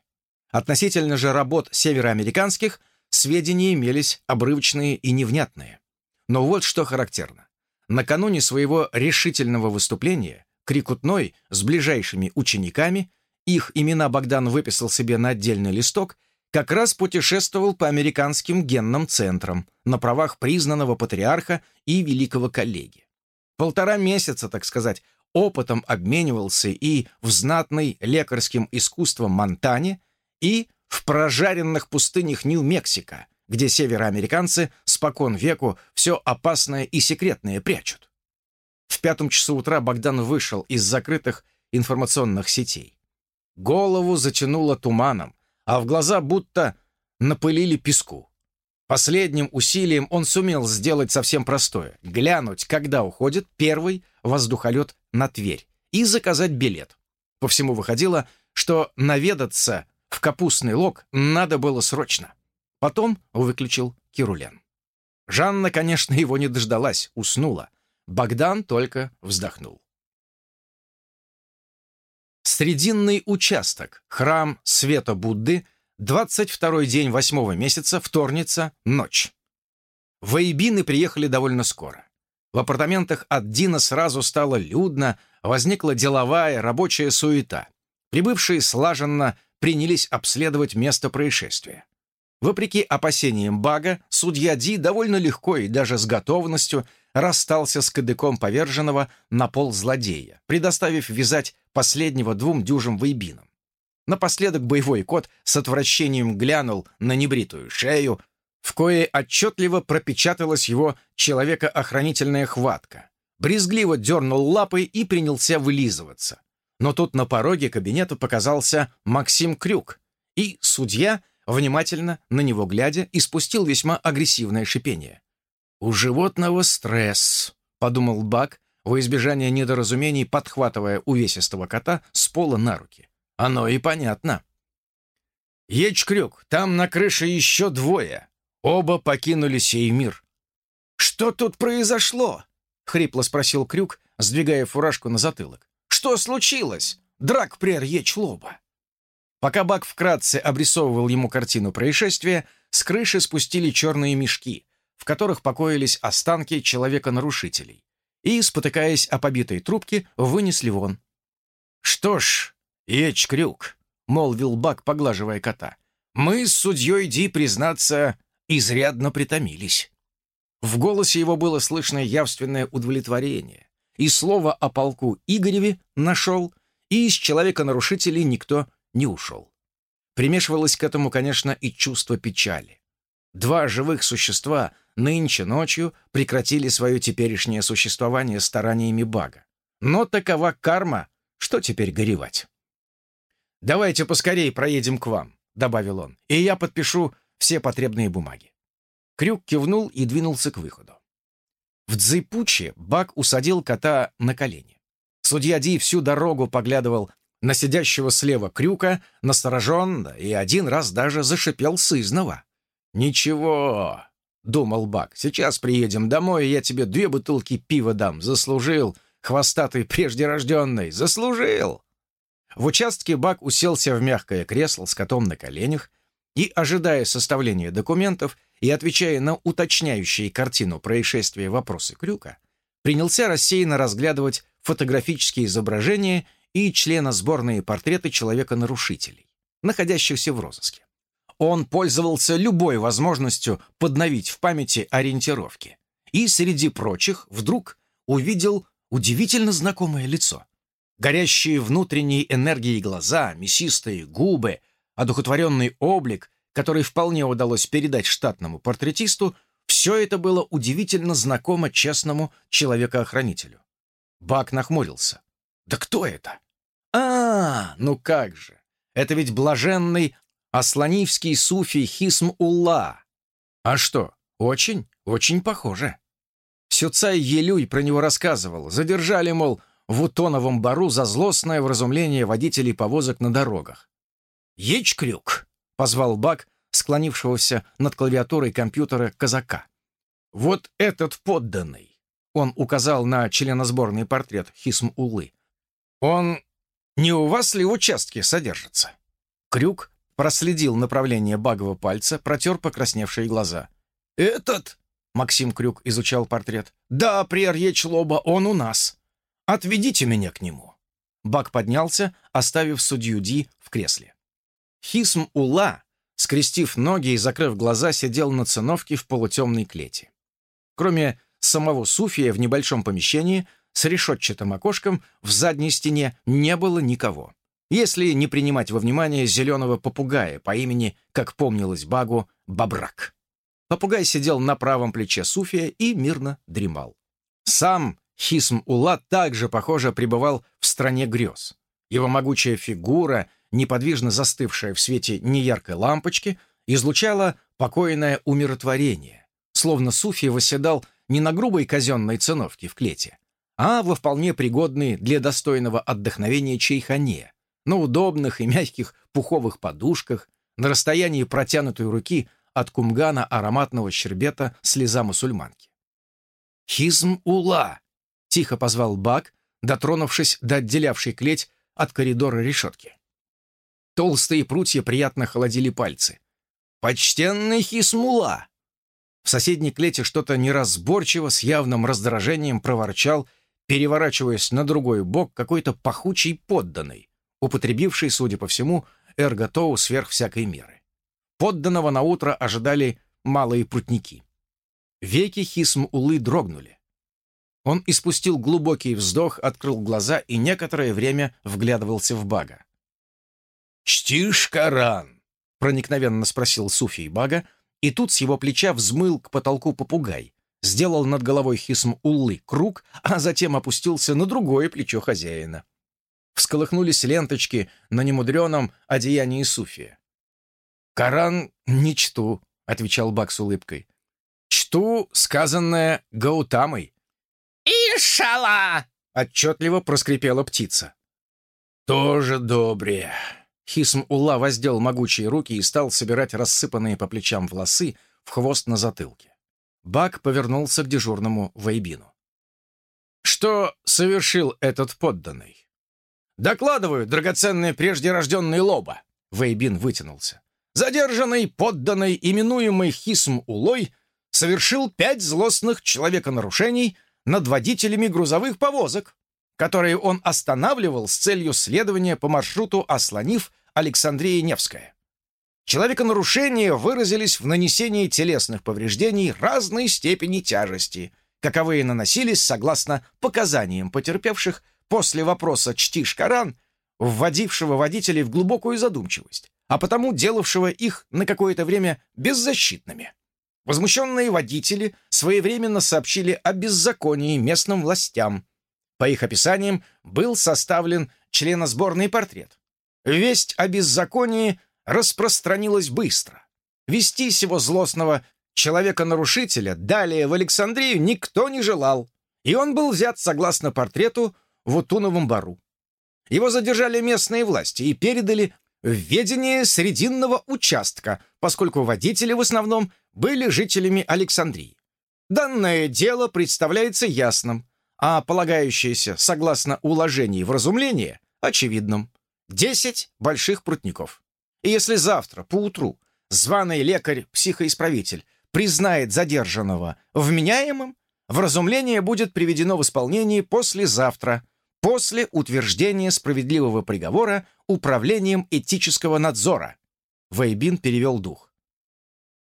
Относительно же работ североамериканских сведения имелись обрывочные и невнятные. Но вот что характерно. Накануне своего решительного выступления Крикутной с ближайшими учениками, их имена Богдан выписал себе на отдельный листок, как раз путешествовал по американским генным центрам на правах признанного патриарха и великого коллеги. Полтора месяца, так сказать, опытом обменивался и в знатной лекарским искусством Монтане, и в прожаренных пустынях Нью-Мексико, где североамериканцы спокон веку все опасное и секретное прячут. В пятом часу утра Богдан вышел из закрытых информационных сетей. Голову затянуло туманом, а в глаза будто напылили песку. Последним усилием он сумел сделать совсем простое — глянуть, когда уходит первый воздухолет на Тверь, и заказать билет. По всему выходило, что наведаться в капустный лог надо было срочно. Потом выключил Кирулен. Жанна, конечно, его не дождалась, уснула. Богдан только вздохнул. Срединный участок, храм Света Будды, 22 день восьмого месяца, вторница, ночь. Вейбины приехали довольно скоро. В апартаментах от Дина сразу стало людно, возникла деловая, рабочая суета. Прибывшие слаженно принялись обследовать место происшествия. Вопреки опасениям Бага, судья Ди довольно легко и даже с готовностью расстался с кадыком поверженного на пол злодея, предоставив вязать последнего двум дюжим вейбинам. Напоследок боевой кот с отвращением глянул на небритую шею, в кое отчетливо пропечаталась его человекоохранительная хватка. Брезгливо дернул лапой и принялся вылизываться. Но тут на пороге кабинета показался Максим Крюк, и судья, внимательно на него глядя, испустил весьма агрессивное шипение. «У животного стресс», — подумал Бак, во избежание недоразумений подхватывая увесистого кота с пола на руки. «Оно и понятно». «Ечкрюк, там на крыше еще двое. Оба покинули сей мир». «Что тут произошло?» — хрипло спросил Крюк, сдвигая фуражку на затылок. «Что случилось? Драк прер Ечлоба?» Пока Бак вкратце обрисовывал ему картину происшествия, с крыши спустили черные мешки, в которых покоились останки человека-нарушителей, и, спотыкаясь о побитой трубке, вынесли вон. «Что ж, Эч Крюк», — молвил Бак, поглаживая кота, «мы с судьей Ди, признаться, изрядно притомились». В голосе его было слышно явственное удовлетворение, и слово о полку Игореве нашел, и из человека-нарушителей никто не ушел. Примешивалось к этому, конечно, и чувство печали. Два живых существа нынче ночью прекратили свое теперешнее существование стараниями Бага. Но такова карма, что теперь горевать. «Давайте поскорее проедем к вам», — добавил он, «и я подпишу все потребные бумаги». Крюк кивнул и двинулся к выходу. В Дзыпуче Баг усадил кота на колени. Судья Ди всю дорогу поглядывал на сидящего слева Крюка, настороженно и один раз даже зашипел сызново. «Ничего, — думал Бак. «Сейчас приедем домой, и я тебе две бутылки пива дам. Заслужил, хвостатый преждерожденный, заслужил!» В участке Бак уселся в мягкое кресло с котом на коленях и, ожидая составления документов и отвечая на уточняющие картину происшествия вопросы Крюка, принялся рассеянно разглядывать фотографические изображения и члена сборной портреты человека-нарушителей, находящихся в розыске. Он пользовался любой возможностью подновить в памяти ориентировки. И среди прочих вдруг увидел удивительно знакомое лицо. Горящие внутренней энергией глаза, мясистые губы, одухотворенный облик, который вполне удалось передать штатному портретисту, все это было удивительно знакомо честному человекоохранителю. Бак нахмурился. «Да кто это?» «А, ну как же! Это ведь блаженный асланивский суфий Хисм-Улла. А что, очень, очень похоже. Сюцай Елюй про него рассказывал. Задержали, мол, в Утоновом бару за злостное вразумление водителей повозок на дорогах. «Ечкрюк!» — позвал Бак, склонившегося над клавиатурой компьютера казака. «Вот этот подданный!» — он указал на членосборный портрет Хисм-Уллы. «Он не у вас ли в участке содержится?» Крюк проследил направление багового пальца, протер покрасневшие глаза. «Этот?» — Максим Крюк изучал портрет. «Да, приорьеч лоба, он у нас. Отведите меня к нему». Баг поднялся, оставив судью Ди в кресле. Хисм Ула, скрестив ноги и закрыв глаза, сидел на циновке в полутемной клете. Кроме самого Суфия в небольшом помещении с решетчатым окошком в задней стене не было никого если не принимать во внимание зеленого попугая по имени, как помнилось Багу, Бабрак. Попугай сидел на правом плече Суфия и мирно дремал. Сам Хисм Ула также, похоже, пребывал в стране грез. Его могучая фигура, неподвижно застывшая в свете неяркой лампочки, излучала покойное умиротворение, словно Суфий восседал не на грубой казенной циновке в клете, а во вполне пригодной для достойного отдохновения чайхане, на удобных и мягких пуховых подушках, на расстоянии протянутой руки от кумгана ароматного щербета слеза мусульманки. «Хизм-ула!» — тихо позвал Бак, дотронувшись до отделявшей клеть от коридора решетки. Толстые прутья приятно холодили пальцы. «Почтенный Хисмула!» В соседней клете что-то неразборчиво с явным раздражением проворчал, переворачиваясь на другой бок какой-то пахучий подданный употребивший, судя по всему, эрготоу сверх всякой меры. Подданного на утро ожидали малые прутники. Веки Хисм-Улы дрогнули. Он испустил глубокий вздох, открыл глаза и некоторое время вглядывался в Бага. «Чтишь Коран?» — проникновенно спросил Суфий Бага, и тут с его плеча взмыл к потолку попугай, сделал над головой Хисм-Уллы круг, а затем опустился на другое плечо хозяина всколыхнулись ленточки на немудреном одеянии Суфия. «Коран не чту», — отвечал Бак с улыбкой. «Чту сказанное Гаутамой». «Иншалла!» — отчетливо проскрипела птица. «Тоже добре». Хисм Улла воздел могучие руки и стал собирать рассыпанные по плечам волосы в хвост на затылке. Бак повернулся к дежурному Вейбину. «Что совершил этот подданный?» «Докладываю, драгоценный прежде рожденный Лоба!» Вейбин вытянулся. «Задержанный, подданный, именуемый Хисм Улой, совершил пять злостных человеконарушений над водителями грузовых повозок, которые он останавливал с целью следования по маршруту Ослонив Александрия Невская. Человеконарушения выразились в нанесении телесных повреждений разной степени тяжести, каковые наносились согласно показаниям потерпевших после вопроса «Чтишь Коран?» вводившего водителей в глубокую задумчивость, а потому делавшего их на какое-то время беззащитными. Возмущенные водители своевременно сообщили о беззаконии местным властям. По их описаниям был составлен членосборный портрет. Весть о беззаконии распространилась быстро. Вести сего злостного человека-нарушителя далее в Александрию никто не желал, и он был взят согласно портрету в Утуновом бару. Его задержали местные власти и передали в ведение Срединного участка, поскольку водители в основном были жителями Александрии. Данное дело представляется ясным, а полагающееся, согласно уложению вразумления, очевидным. Десять больших прутников. И если завтра, поутру, званый лекарь-психоисправитель признает задержанного вменяемым, вразумление будет приведено в исполнение послезавтра, после утверждения справедливого приговора управлением этического надзора. Вейбин перевел дух.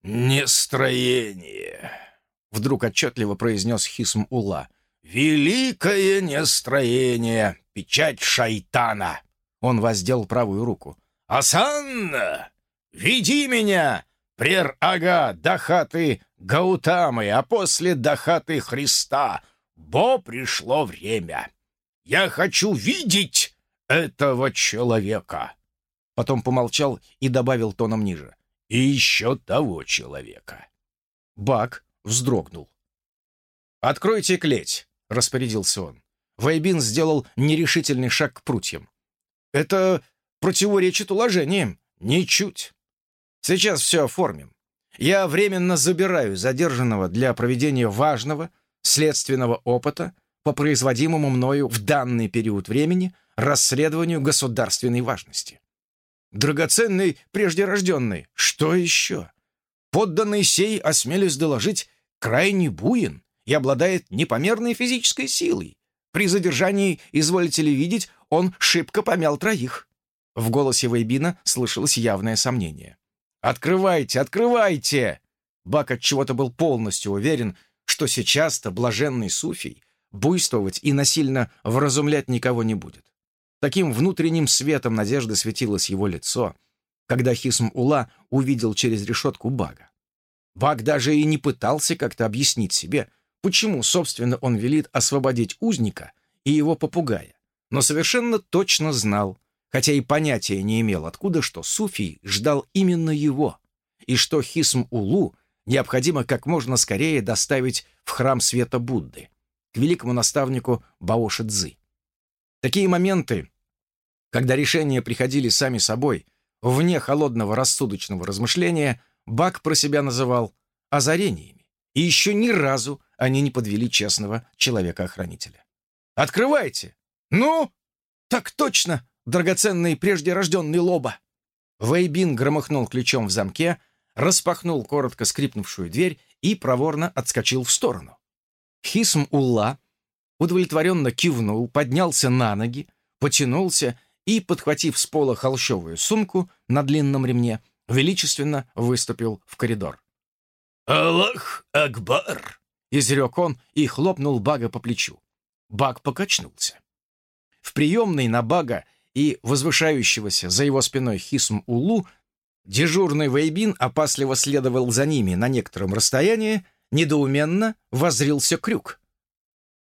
«Нестроение», — вдруг отчетливо произнес Хисм Ула. «Великое нестроение, печать шайтана!» Он воздел правую руку. «Асанна, веди меня, прер-ага, дахаты Гаутамы, а после дахаты Христа, бо пришло время. Я хочу видеть этого человека!» Потом помолчал и добавил тоном ниже. «И еще того человека!» Бак вздрогнул. «Откройте клеть!» — распорядился он. Вайбин сделал нерешительный шаг к прутьям. «Это противоречит уложениям. Ничуть. Сейчас все оформим. Я временно забираю задержанного для проведения важного следственного опыта по производимому мною в данный период времени расследованию государственной важности. Драгоценный преждерожденный, что еще? Подданный сей, осмелюсь доложить, крайне буин и обладает непомерной физической силой. При задержании, изволите ли видеть, он шибко помял троих». В голосе Вейбина слышалось явное сомнение. «Открывайте, открывайте!» Бак от чего-то был полностью уверен, что сейчас-то блаженный суфий буйствовать и насильно вразумлять никого не будет. Таким внутренним светом надежды светилось его лицо, когда Хисм Ула увидел через решетку Бага. Баг даже и не пытался как-то объяснить себе, почему, собственно, он велит освободить узника и его попугая, но совершенно точно знал, хотя и понятия не имел, откуда что Суфий ждал именно его, и что Хисм-Улу необходимо как можно скорее доставить в храм света Будды, к великому наставнику Баоши Цзы. Такие моменты, когда решения приходили сами собой, вне холодного рассудочного размышления, Бак про себя называл озарениями, и еще ни разу они не подвели честного человека-охранителя. «Открывайте!» «Ну?» «Так точно, драгоценный прежде рожденный лоба!» Вейбин громыхнул ключом в замке, распахнул коротко скрипнувшую дверь и проворно отскочил в сторону. Хисм Улла удовлетворенно кивнул, поднялся на ноги, потянулся и, подхватив с пола холщовую сумку на длинном ремне, величественно выступил в коридор. «Аллах Акбар!» — изрек он и хлопнул Бага по плечу. Баг покачнулся. В приемной на Бага и возвышающегося за его спиной Хисм Улу дежурный Вейбин опасливо следовал за ними на некотором расстоянии, недоуменно возрился крюк.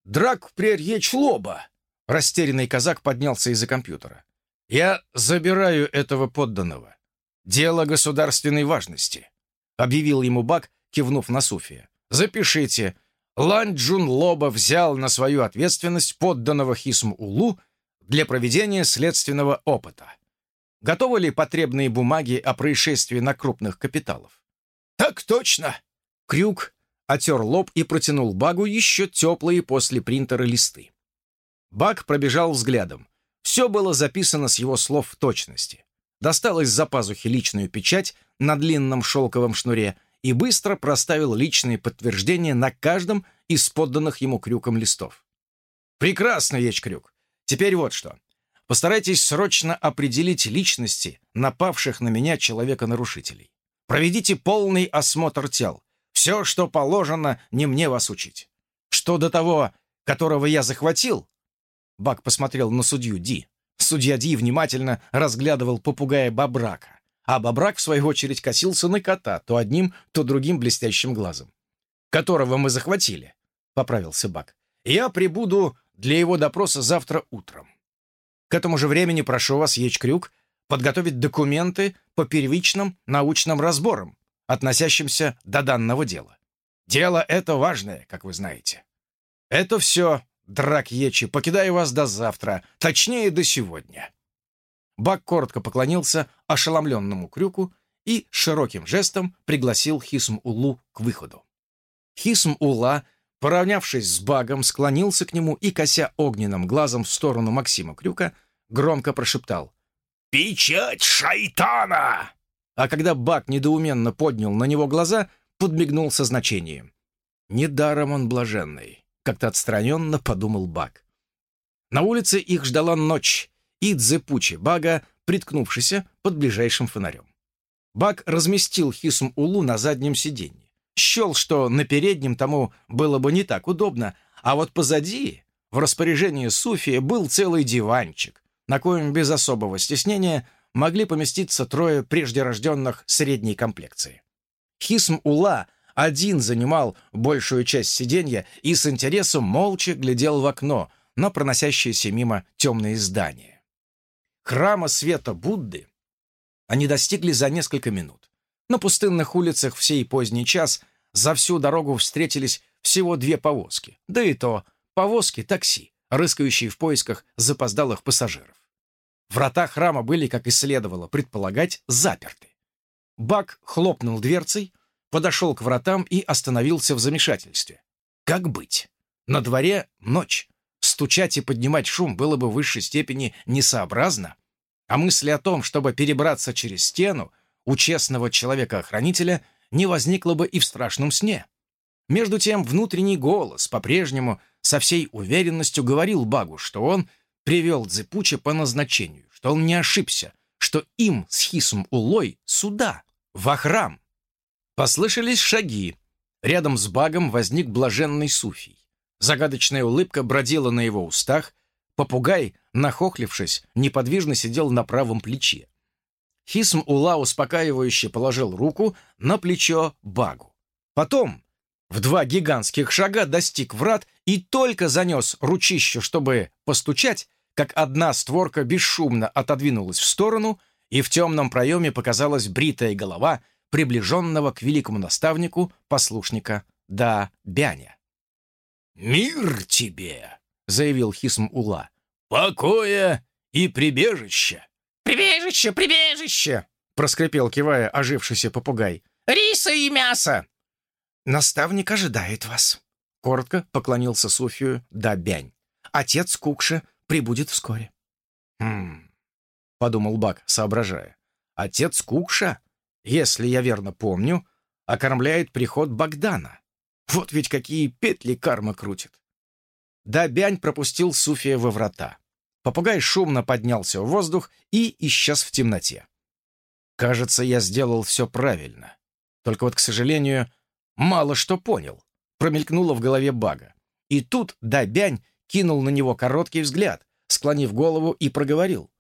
«Драк прерьечь лоба!» Растерянный казак поднялся из-за компьютера. «Я забираю этого подданного. Дело государственной важности», — объявил ему Бак, кивнув на Суфия. «Запишите. Ланджун Лоба взял на свою ответственность подданного Хисм-Улу для проведения следственного опыта. Готовы ли потребные бумаги о происшествии на крупных капиталов?» «Так точно!» Крюк отер лоб и протянул Багу еще теплые после принтера листы. Баг пробежал взглядом. Все было записано с его слов в точности. Достал из-за пазухи личную печать на длинном шелковом шнуре и быстро проставил личные подтверждения на каждом из подданных ему крюком листов. «Прекрасно, Ечкрюк. Теперь вот что. Постарайтесь срочно определить личности напавших на меня человека-нарушителей. Проведите полный осмотр тел. Все, что положено, не мне вас учить. Что до того, которого я захватил...» Бак посмотрел на судью Ди. Судья Ди внимательно разглядывал попугая Бабрака, а Бабрак, в свою очередь, косился на кота то одним, то другим блестящим глазом. «Которого мы захватили», — поправился Бак. «Я прибуду для его допроса завтра утром. К этому же времени прошу вас, Ечкрюк, подготовить документы по первичным научным разборам, относящимся до данного дела. Дело это важное, как вы знаете. Это все, драк Ечи, покидаю вас до завтра, точнее, до сегодня». Бак коротко поклонился ошеломленному крюку и широким жестом пригласил Хисм-Улу к выходу. Хисм-Ула, поравнявшись с Багом, склонился к нему и, кося огненным глазом в сторону Максима Крюка, громко прошептал «Печать шайтана!» А когда Бак недоуменно поднял на него глаза, подмигнул со значением. «Недаром он блаженный», — как-то отстраненно подумал Бак. На улице их ждала ночь, и Дзепучи Бага, приткнувшийся под ближайшим фонарем. Баг разместил Хисм-Улу на заднем сиденье. Счел, что на переднем тому было бы не так удобно, а вот позади, в распоряжении Суфия, был целый диванчик, на коем без особого стеснения могли поместиться трое прежде рожденных средней комплекции. Хисм-Ула один занимал большую часть сиденья и с интересом молча глядел в окно на проносящиеся мимо темные здания. Храма света Будды они достигли за несколько минут. На пустынных улицах в сей поздний час за всю дорогу встретились всего две повозки, да и то повозки-такси, рыскающие в поисках запоздалых пассажиров. Врата храма были, как и следовало предполагать, заперты. Бак хлопнул дверцей, подошел к вратам и остановился в замешательстве. Как быть? На дворе ночь. Стучать и поднимать шум было бы в высшей степени несообразно, а мысли о том, чтобы перебраться через стену, у честного человека-охранителя не возникло бы и в страшном сне. Между тем внутренний голос по-прежнему со всей уверенностью говорил Багу, что он привел Дзепуча по назначению, что он не ошибся, что им с Хисом Улой сюда, в храм. Послышались шаги. Рядом с Багом возник блаженный Суфий. Загадочная улыбка бродила на его устах, попугай, нахохлившись, неподвижно сидел на правом плече. Хисм Ула успокаивающе положил руку на плечо Багу. Потом в два гигантских шага достиг врат и только занес ручище, чтобы постучать, как одна створка бесшумно отодвинулась в сторону, и в темном проеме показалась бритая голова приближенного к великому наставнику послушника Да Бяня. «Мир тебе!» — заявил Хисм Ула. «Покоя и прибежище!» «Прибежище, прибежище!» — проскрипел, кивая ожившийся попугай. «Риса и мясо!» «Наставник ожидает вас», — коротко поклонился Суфию Дабянь. «Отец Кукша прибудет вскоре». «Хм...» — подумал Бак, соображая. «Отец Кукша, если я верно помню, окормляет приход Богдана. Вот ведь какие петли карма крутит». Дабянь пропустил Суфия во врата. Попугай шумно поднялся в воздух и исчез в темноте. «Кажется, я сделал все правильно. Только вот, к сожалению, мало что понял», — промелькнуло в голове Бага. И тут Дабянь кинул на него короткий взгляд, склонив голову и проговорил.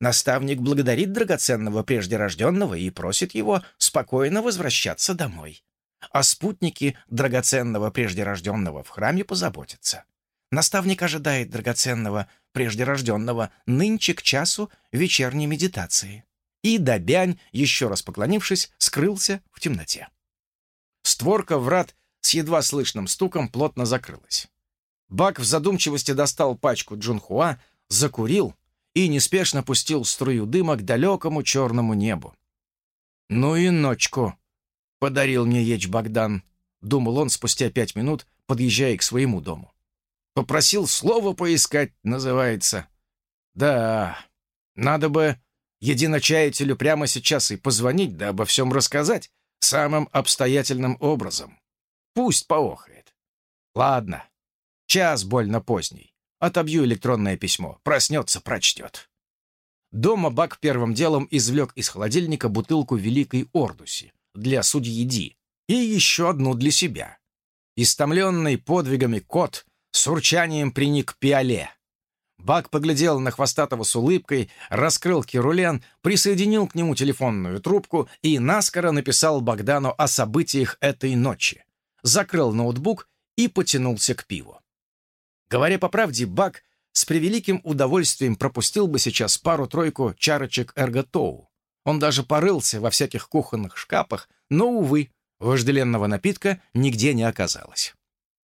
Наставник благодарит драгоценного преждерожденного и просит его спокойно возвращаться домой. А спутники драгоценного преждерожденного в храме позаботятся. Наставник ожидает драгоценного преждерожденного нынче к часу вечерней медитации. И Добянь, еще раз поклонившись, скрылся в темноте. Створка врат с едва слышным стуком плотно закрылась. Бак в задумчивости достал пачку Джунхуа, закурил и неспешно пустил струю дыма к далекому черному небу. «Ну и ночку!» — подарил мне Еч Богдан, — думал он спустя пять минут, подъезжая к своему дому. «Попросил слово поискать, называется. Да, надо бы единочаятелю прямо сейчас и позвонить, да обо всем рассказать самым обстоятельным образом. Пусть поохает. Ладно, час больно поздний. Отобью электронное письмо. Проснется, прочтет. Дома Бак первым делом извлек из холодильника бутылку Великой Ордуси для судьи Ди и еще одну для себя. Истомленный подвигами кот с урчанием приник к пиале. Бак поглядел на Хвостатого с улыбкой, раскрыл Кирулен, присоединил к нему телефонную трубку и наскоро написал Богдану о событиях этой ночи. Закрыл ноутбук и потянулся к пиву. Говоря по правде, Бак с превеликим удовольствием пропустил бы сейчас пару-тройку чарочек эрготоу. Он даже порылся во всяких кухонных шкафах, но, увы, вожделенного напитка нигде не оказалось.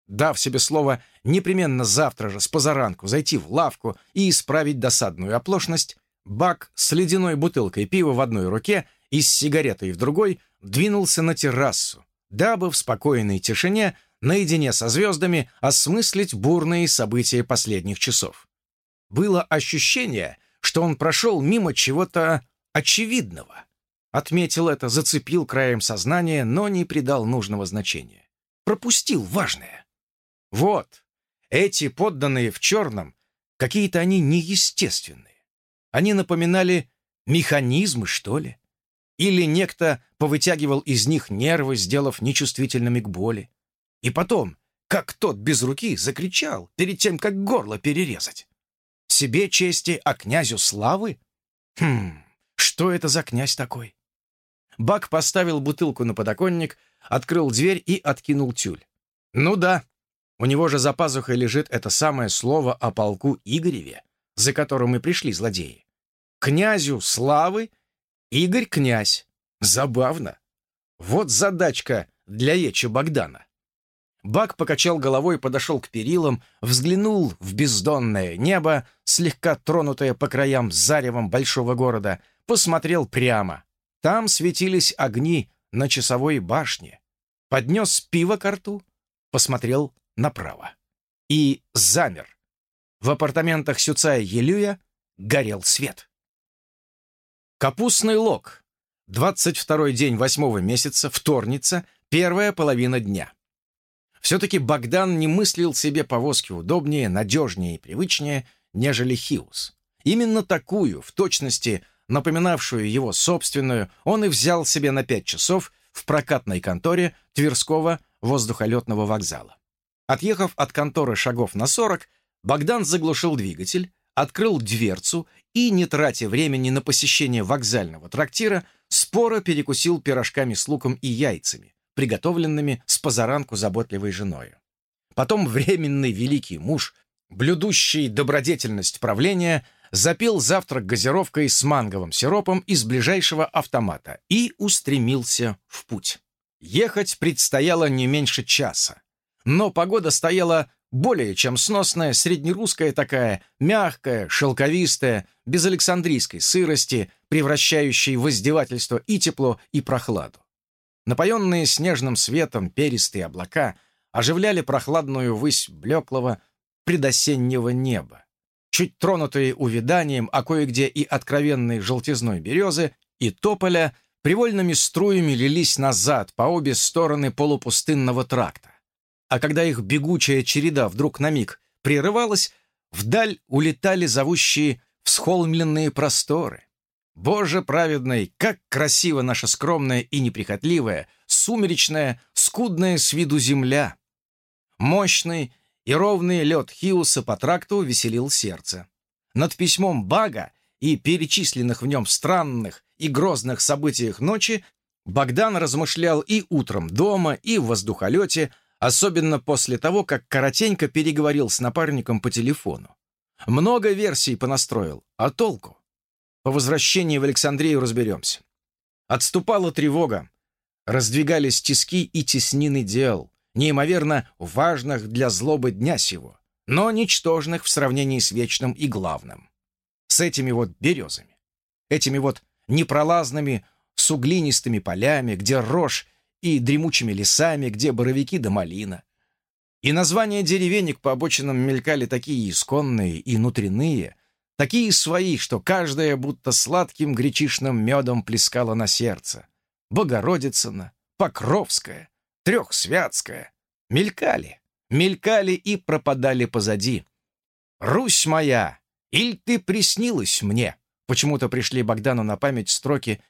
Дав себе слово непременно завтра же с позаранку зайти в лавку и исправить досадную оплошность, Бак с ледяной бутылкой пива в одной руке и с сигаретой в другой двинулся на террасу, дабы в спокойной тишине наедине со звездами осмыслить бурные события последних часов. Было ощущение, что он прошел мимо чего-то очевидного. Отметил это, зацепил краем сознания, но не придал нужного значения. Пропустил важное. Вот, эти подданные в черном Какие-то они неестественные. Они напоминали механизмы, что ли? Или некто повытягивал из них нервы, сделав нечувствительными к боли. И потом, как тот без руки закричал перед тем, как горло перерезать. Себе чести, а князю славы? Хм, что это за князь такой? Бак поставил бутылку на подоконник, открыл дверь и откинул тюль. Ну да, у него же за пазухой лежит это самое слово о полку Игореве, за которым и пришли злодеи. Князю славы Игорь князь. Забавно. Вот задачка для Ечи Богдана. Бак покачал головой, подошел к перилам, взглянул в бездонное небо, слегка тронутое по краям заревом большого города, посмотрел прямо. Там светились огни на часовой башне. Поднес пиво к рту, посмотрел направо. И замер. В апартаментах Сюцая Елюя горел свет. Капустный лог. 22 день восьмого месяца, вторница, первая половина дня. Все-таки Богдан не мыслил себе повозки удобнее, надежнее и привычнее, нежели Хиус. Именно такую, в точности напоминавшую его собственную, он и взял себе на пять часов в прокатной конторе Тверского воздухолетного вокзала. Отъехав от конторы шагов на сорок, Богдан заглушил двигатель, открыл дверцу и, не тратя времени на посещение вокзального трактира, споро перекусил пирожками с луком и яйцами, приготовленными с позаранку заботливой женою. Потом временный великий муж, блюдущий добродетельность правления, запил завтрак газировкой с манговым сиропом из ближайшего автомата и устремился в путь. Ехать предстояло не меньше часа. Но погода стояла более чем сносная, среднерусская такая, мягкая, шелковистая, без александрийской сырости, превращающей в издевательство и тепло, и прохладу. Напоенные снежным светом перистые облака оживляли прохладную высь блеклого предосеннего неба. Чуть тронутые увиданием, а кое-где и откровенной желтизной березы и тополя, привольными струями лились назад по обе стороны полупустынного тракта. А когда их бегучая череда вдруг на миг прерывалась, вдаль улетали зовущие всхолмленные просторы. Боже праведный, как красиво наша скромная и неприхотливая, сумеречная, скудная с виду земля! Мощный и ровный лед Хиуса по тракту веселил сердце. Над письмом Бага и перечисленных в нем странных и грозных событиях ночи Богдан размышлял и утром дома, и в воздухолете, особенно после того, как коротенько переговорил с напарником по телефону. Много версий понастроил, а толку? По возвращении в Александрию разберемся. Отступала тревога. Раздвигались тиски и теснины дел, неимоверно важных для злобы дня сего, но ничтожных в сравнении с вечным и главным. С этими вот березами, этими вот непролазными суглинистыми полями, где рожь и дремучими лесами, где боровики да малина. И названия деревенек по обочинам мелькали такие исконные и внутренние, Такие свои, что каждая будто сладким гречишным медом плескала на сердце. Богородицына, Покровская, Трехсвятская. Мелькали, мелькали и пропадали позади. «Русь моя, иль ты приснилась мне?» Почему-то пришли Богдану на память строки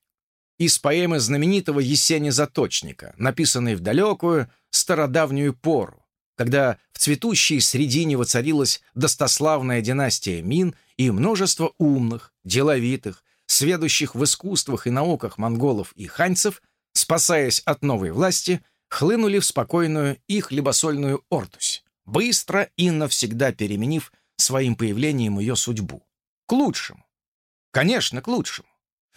из поэмы знаменитого Есени Заточника, написанной в далекую, стародавнюю пору, когда в цветущей средине воцарилась достославная династия Мин и множество умных, деловитых, сведущих в искусствах и науках монголов и ханьцев, спасаясь от новой власти, хлынули в спокойную и хлебосольную Ортусь, быстро и навсегда переменив своим появлением ее судьбу. К лучшему. Конечно, к лучшему.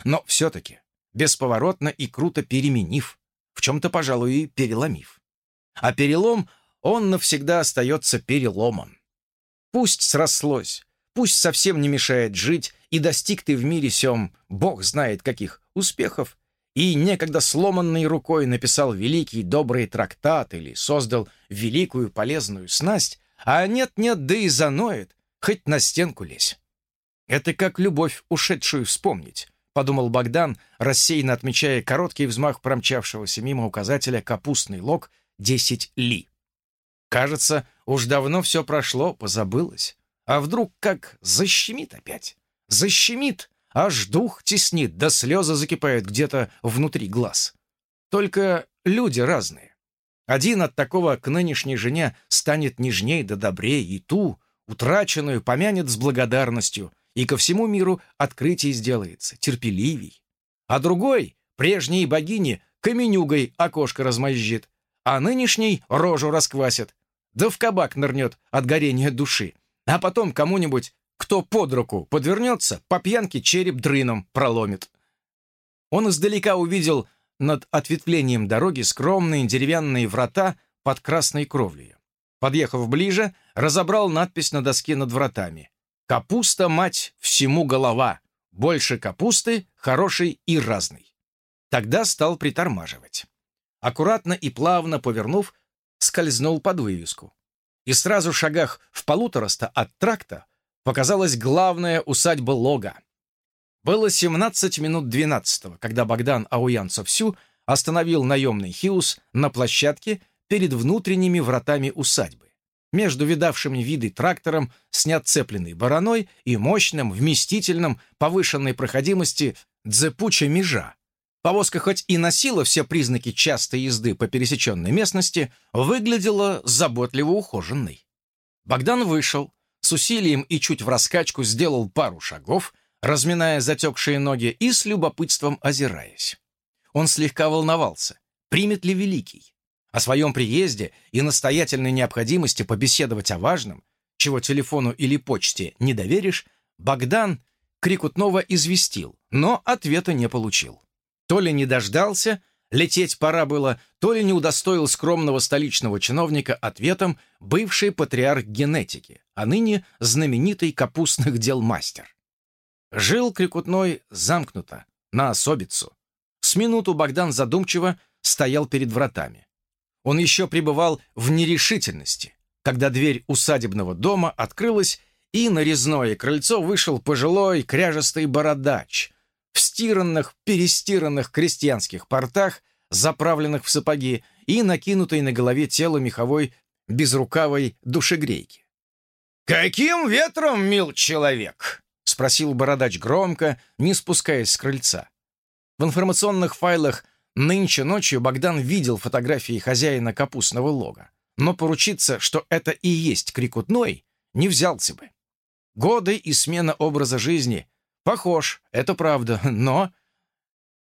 Но все-таки бесповоротно и круто переменив, в чем-то, пожалуй, и переломив. А перелом он навсегда остается переломом. Пусть срослось, пусть совсем не мешает жить, и достиг ты в мире сём, бог знает каких, успехов, и некогда сломанной рукой написал великий добрый трактат или создал великую полезную снасть, а нет-нет, да и заноет, хоть на стенку лезь. Это как любовь ушедшую вспомнить, подумал Богдан, рассеянно отмечая короткий взмах промчавшегося мимо указателя «Капустный лог 10 ли». Кажется, уж давно все прошло, позабылось. А вдруг как защемит опять? Защемит, аж дух теснит, да слезы закипают где-то внутри глаз. Только люди разные. Один от такого к нынешней жене станет нежней да добрее, и ту, утраченную, помянет с благодарностью, и ко всему миру открытие сделается, терпеливей. А другой, прежней богини, каменюгой окошко размозжит, а нынешней рожу расквасит, да в кабак нырнет от горения души, а потом кому-нибудь, кто под руку подвернется, по пьянке череп дрыном проломит. Он издалека увидел над ответвлением дороги скромные деревянные врата под красной кровлей. Подъехав ближе, разобрал надпись на доске над вратами. «Капуста, мать, всему голова. Больше капусты, хороший и разный». Тогда стал притормаживать. Аккуратно и плавно повернув, скользнул под вывеску. И сразу в шагах в полутораста от тракта показалась главная усадьба Лога. Было 17 минут 12 когда Богдан Ауянцев-Сю остановил наемный Хиус на площадке перед внутренними вратами усадьбы. Между видавшими виды трактором с неотцепленной бараной и мощным, вместительным, повышенной проходимости дзепуча межа. Повозка хоть и носила все признаки частой езды по пересеченной местности, выглядела заботливо ухоженной. Богдан вышел, с усилием и чуть в раскачку сделал пару шагов, разминая затекшие ноги и с любопытством озираясь. Он слегка волновался, примет ли Великий. О своем приезде и настоятельной необходимости побеседовать о важном, чего телефону или почте не доверишь, Богдан Крикутнова известил, но ответа не получил. То ли не дождался, лететь пора было, то ли не удостоил скромного столичного чиновника ответом бывший патриарх генетики, а ныне знаменитый капустных дел мастер. Жил Крикутной замкнуто, на особицу. С минуту Богдан задумчиво стоял перед вратами. Он еще пребывал в нерешительности, когда дверь усадебного дома открылась, и на резное крыльцо вышел пожилой кряжестый бородач в стиранных, перестиранных крестьянских портах, заправленных в сапоги и накинутой на голове тело меховой безрукавой душегрейки. «Каким ветром, мил человек?» — спросил бородач громко, не спускаясь с крыльца. В информационных файлах Нынче ночью Богдан видел фотографии хозяина капустного лога, но поручиться, что это и есть Крикутной, не взялся бы. Годы и смена образа жизни. Похож, это правда, (laughs) но...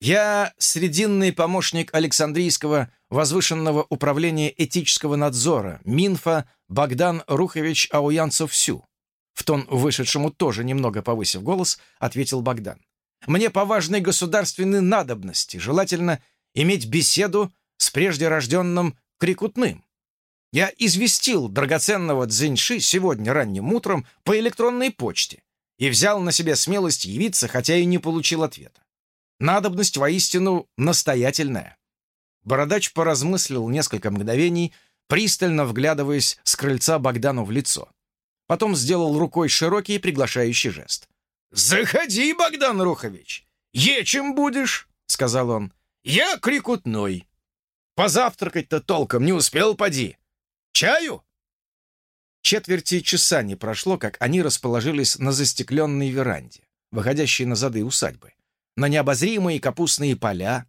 Я срединный помощник Александрийского возвышенного управления этического надзора Минфа Богдан Рухович Ауянцев-Сю. В тон вышедшему тоже немного повысив голос, ответил Богдан. Мне по важной государственной надобности, желательно иметь беседу с прежде рожденным Крикутным. Я известил драгоценного Цзиньши сегодня ранним утром по электронной почте и взял на себя смелость явиться, хотя и не получил ответа. Надобность воистину настоятельная. Бородач поразмыслил несколько мгновений, пристально вглядываясь с крыльца Богдану в лицо. Потом сделал рукой широкий приглашающий жест. «Заходи, Богдан Рухович! Ечем будешь!» — сказал он. Я крикутной. Позавтракать-то толком не успел, поди. Чаю?» Четверти часа не прошло, как они расположились на застекленной веранде, выходящей на зады усадьбы, на необозримые капустные поля,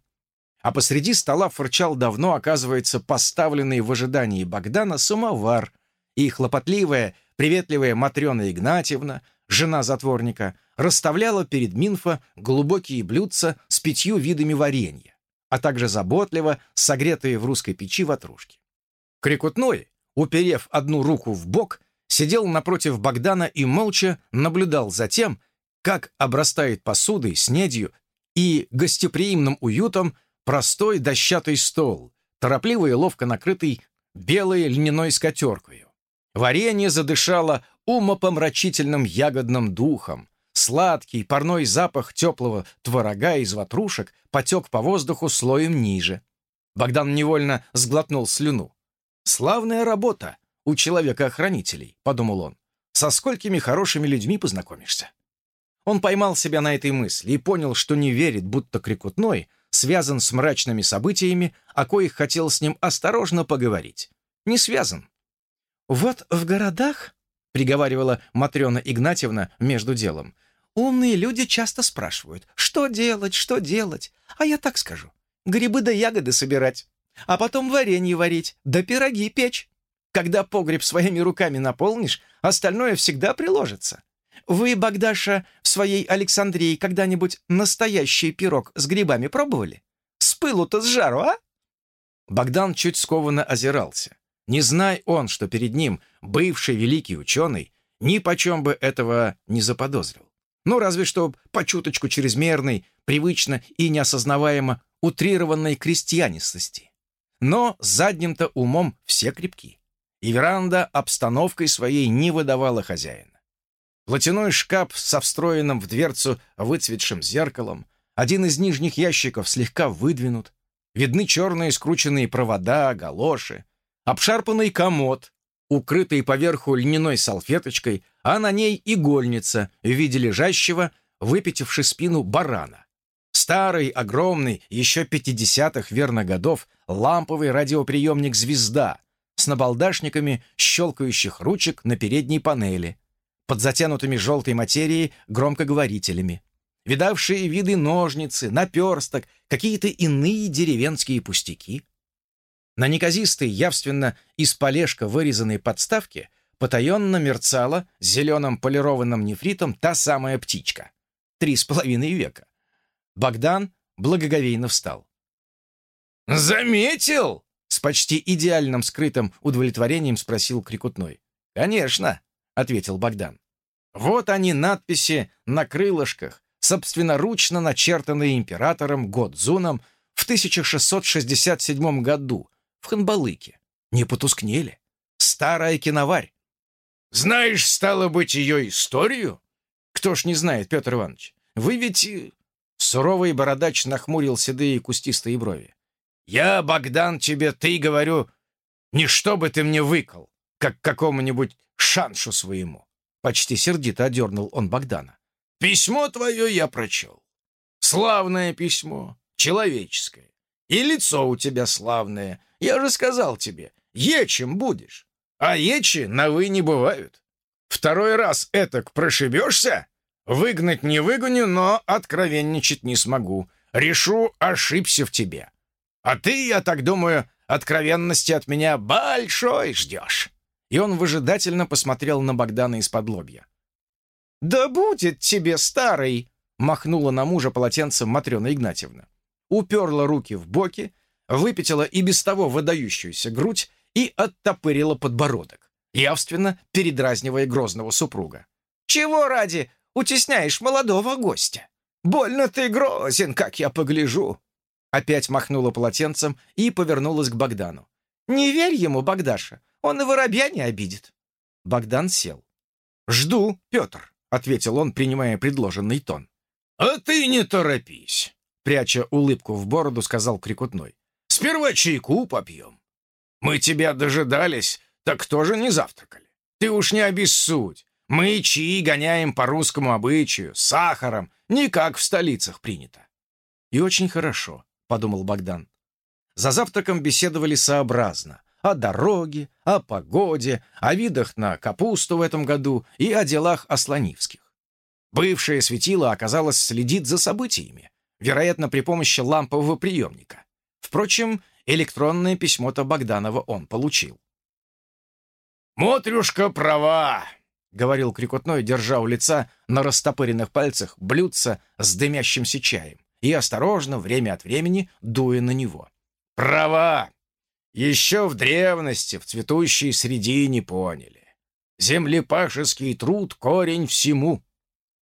а посреди стола фырчал давно, оказывается, поставленный в ожидании Богдана самовар, и хлопотливая, приветливая Матрена Игнатьевна, жена затворника, расставляла перед Минфа глубокие блюдца с пятью видами варенья а также заботливо согретые в русской печи ватрушки. Крикутной, уперев одну руку в бок, сидел напротив Богдана и молча наблюдал за тем, как обрастает посудой, снедью и гостеприимным уютом простой дощатый стол, торопливо и ловко накрытый белой льняной скатеркою. Варенье задышало умопомрачительным ягодным духом, Сладкий парной запах теплого творога из ватрушек потек по воздуху слоем ниже. Богдан невольно сглотнул слюну. «Славная работа у человека-охранителей», — подумал он. «Со сколькими хорошими людьми познакомишься?» Он поймал себя на этой мысли и понял, что не верит, будто Крикутной связан с мрачными событиями, о коих хотел с ним осторожно поговорить. Не связан. «Вот в городах», — приговаривала Матрена Игнатьевна между делом. «Умные люди часто спрашивают, что делать, что делать, а я так скажу, грибы да ягоды собирать, а потом варенье варить, да пироги печь. Когда погреб своими руками наполнишь, остальное всегда приложится. Вы, Богдаша, в своей Александрии когда-нибудь настоящий пирог с грибами пробовали? С пылу-то с жару, а?» Богдан чуть скованно озирался. Не знай он, что перед ним бывший великий ученый, ни почем бы этого не заподозрил. Ну, разве что по чуточку чрезмерной, привычно и неосознаваемо утрированной крестьянистости. Но задним-то умом все крепки. И веранда обстановкой своей не выдавала хозяина. Платяной шкаф со встроенным в дверцу выцветшим зеркалом, один из нижних ящиков слегка выдвинут, видны черные скрученные провода, галоши, обшарпанный комод, укрытый поверху льняной салфеточкой, а на ней игольница в виде лежащего, выпятивши спину барана. Старый, огромный, еще 50-х верно годов, ламповый радиоприемник «Звезда» с набалдашниками щелкающих ручек на передней панели, под затянутыми желтой материей громкоговорителями. Видавшие виды ножницы, наперсток, какие-то иные деревенские пустяки. На неказистой, явственно из полежка вырезанной подставке потаенно мерцала зеленым полированным нефритом та самая птичка. Три с половиной века. Богдан благоговейно встал. «Заметил?» — с почти идеальным скрытым удовлетворением спросил Крикутной. «Конечно», — ответил Богдан. «Вот они надписи на крылышках, собственноручно начертанные императором Годзуном в 1667 году в Ханбалыке. Не потускнели. Старая киноварь. «Знаешь, стало быть, ее историю?» «Кто ж не знает, Петр Иванович? Вы ведь Суровый бородач нахмурил седые кустистые брови. «Я, Богдан, тебе, ты, говорю, не чтобы ты мне выкол, как какому-нибудь шаншу своему». Почти сердито одернул он Богдана. «Письмо твое я прочел. Славное письмо, человеческое. И лицо у тебя славное. Я же сказал тебе, ечем будешь. А ечи на «вы» не бывают. Второй раз этак прошибешься, Выгнать не выгоню, но откровенничать не смогу. Решу, ошибся в тебе. А ты, я так думаю, откровенности от меня большой ждешь». И он выжидательно посмотрел на Богдана из-под лобья. «Да будет тебе, старый!» — махнула на мужа полотенцем Матрена Игнатьевна. Уперла руки в боки, выпятила и без того выдающуюся грудь и оттопырила подбородок, явственно передразнивая грозного супруга. «Чего ради утесняешь молодого гостя. Больно ты грозен, как я погляжу». Опять махнула полотенцем и повернулась к Богдану. «Не верь ему, Богдаша, он и воробья не обидит». Богдан сел. «Жду, Петр», — ответил он, принимая предложенный тон. «А ты не торопись», — пряча улыбку в бороду, сказал Крикутной. «Сперва чайку попьем. Мы тебя дожидались, так тоже не завтракали. Ты уж не обессудь. Мы чаи гоняем по русскому обычаю, с сахаром, не как в столицах принято. И очень хорошо, подумал Богдан. За завтраком беседовали сообразно. О дороге, о погоде, о видах на капусту в этом году и о делах Асланивских. Бывшее светило, оказалось, следит за событиями, вероятно, при помощи лампового приемника. Впрочем, электронное письмо-то Богданова он получил. «Мотрюшка права!» — говорил Крикотной, держа у лица на растопыренных пальцах блюдца с дымящимся чаем и осторожно, время от времени, дуя на него. «Права! Еще в древности, в цветущей средине поняли. Землепашеский труд — корень всему.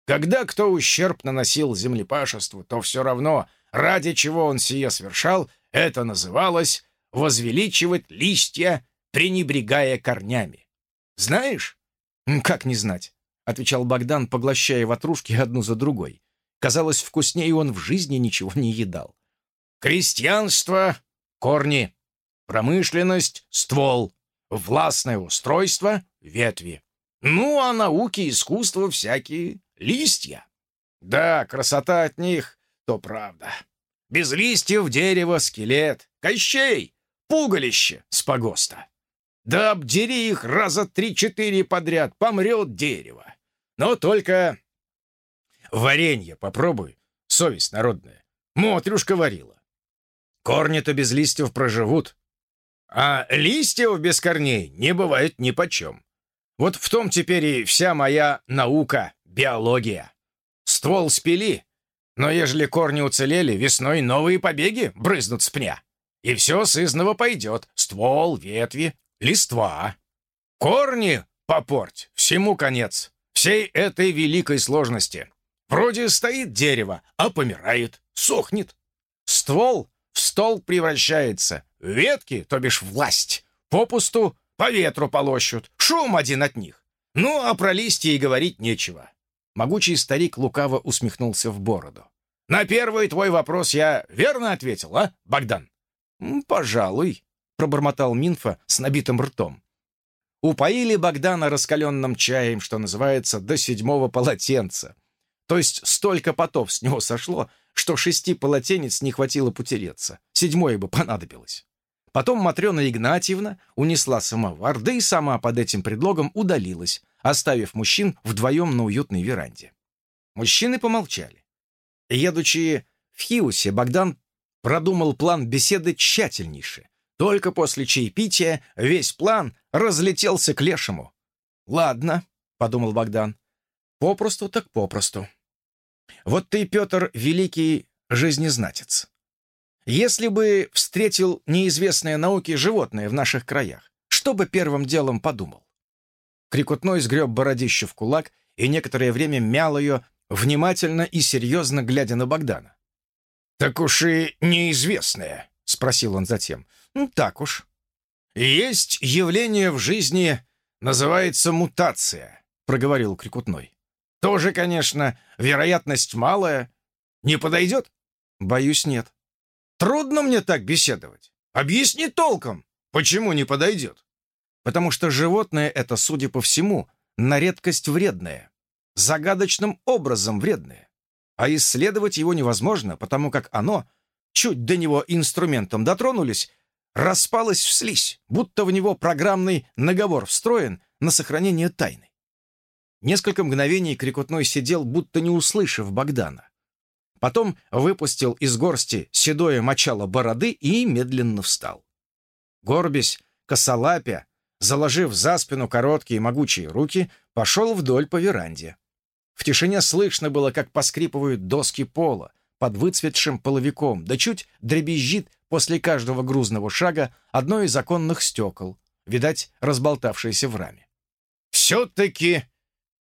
Когда кто ущерб наносил землепашеству, то все равно, ради чего он сие совершал, это называлось «возвеличивать листья, пренебрегая корнями». Знаешь, «Как не знать?» — отвечал Богдан, поглощая ватрушки одну за другой. Казалось, вкуснее он в жизни ничего не едал. «Крестьянство — корни, промышленность — ствол, властное устройство — ветви. Ну, а науки и искусство всякие — листья. Да, красота от них — то правда. Без листьев дерево — скелет, кощей, пугалище с погоста. Да обдери их раза три-четыре подряд, помрет дерево. Но только варенье попробуй, совесть народная. Мотрюшка варила. Корни-то без листьев проживут, а листьев без корней не бывает ни почем. Вот в том теперь и вся моя наука, биология. Ствол спили, но ежели корни уцелели, весной новые побеги брызнут с пня. И все сызново пойдет. Ствол, ветви, листва. Корни попорть, всему конец. Всей этой великой сложности. Вроде стоит дерево, а помирает, сохнет. Ствол в стол превращается. Ветки, то бишь власть, попусту по ветру полощут. Шум один от них. Ну, а про листья и говорить нечего. Могучий старик лукаво усмехнулся в бороду. «На первый твой вопрос я верно ответил, а, Богдан?» «Пожалуй», — пробормотал Минфа с набитым ртом. Упоили Богдана раскаленным чаем, что называется, до седьмого полотенца. То есть столько потов с него сошло, что шести полотенец не хватило потереться. Седьмое бы понадобилось. Потом Матрена Игнатьевна унесла самовар, да и сама под этим предлогом удалилась, оставив мужчин вдвоем на уютной веранде. Мужчины помолчали. Едучи в Хиусе, Богдан продумал план беседы тщательнейше. Только после чаепития весь план разлетелся к лешему. «Ладно», — подумал Богдан, — «попросту так попросту. Вот ты, Петр, великий жизнезнатец. Если бы встретил неизвестное науке животное в наших краях, что бы первым делом подумал? Крикутной сгреб бородище в кулак и некоторое время мял ее, внимательно и серьезно глядя на Богдана. «Так уж и неизвестное», — спросил он затем. «Ну, так уж». «Есть явление в жизни, называется мутация», — проговорил Крикутной. «Тоже, конечно, вероятность малая. Не подойдет?» «Боюсь, нет». «Трудно мне так беседовать. Объясни толком, почему не подойдет?» потому что животное это, судя по всему, на редкость вредное, загадочным образом вредное. А исследовать его невозможно, потому как оно, чуть до него инструментом дотронулись, распалось в слизь, будто в него программный наговор встроен на сохранение тайны. Несколько мгновений Крикутной сидел, будто не услышав Богдана. Потом выпустил из горсти седое мочало бороды и медленно встал. Горбись, косолапя, заложив за спину короткие могучие руки, пошел вдоль по веранде. В тишине слышно было, как поскрипывают доски пола под выцветшим половиком, да чуть дребезжит после каждого грузного шага одно из законных стекол, видать, разболтавшееся в раме. «Все-таки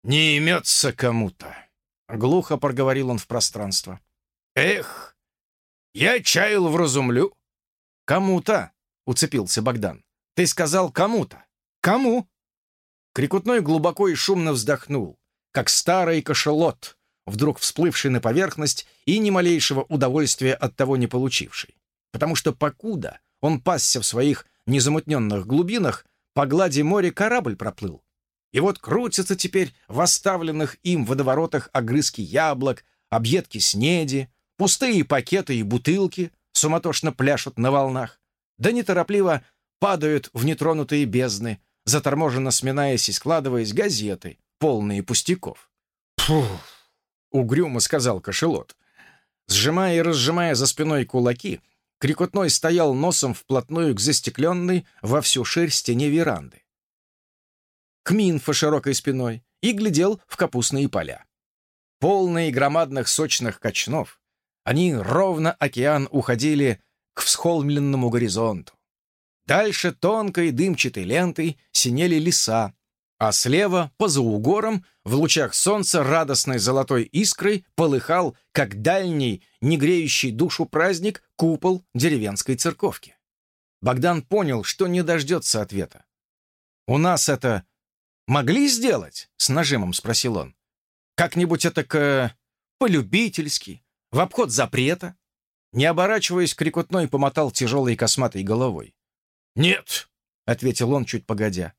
не имется кому-то», — глухо проговорил он в пространство. «Эх, я чаял вразумлю». «Кому-то», — уцепился Богдан. «Ты сказал кому-то». «Кому?» Крикутной глубоко и шумно вздохнул, как старый кошелот, вдруг всплывший на поверхность и ни малейшего удовольствия от того не получивший. Потому что покуда он пасся в своих незамутненных глубинах, по глади моря корабль проплыл. И вот крутятся теперь в оставленных им водоворотах огрызки яблок, объедки снеди, пустые пакеты и бутылки суматошно пляшут на волнах, да неторопливо падают в нетронутые бездны, заторможенно сминаясь и складываясь газеты, полные пустяков. «Фу!» — угрюмо сказал кошелот. Сжимая и разжимая за спиной кулаки, Крикотной стоял носом вплотную к застекленной во всю ширь стене веранды. К Минфа широкой спиной и глядел в капустные поля. Полные громадных сочных качнов, они ровно океан уходили к всхолмленному горизонту. Дальше тонкой дымчатой лентой синели леса, а слева, поза угором, в лучах солнца радостной золотой искрой полыхал, как дальний, не греющий душу праздник, купол деревенской церковки. Богдан понял, что не дождется ответа. «У нас это могли сделать?» — с нажимом спросил он. «Как-нибудь это к... полюбительски, в обход запрета?» Не оборачиваясь, Крикутной помотал тяжелой косматой головой. «Нет», — ответил он чуть погодя.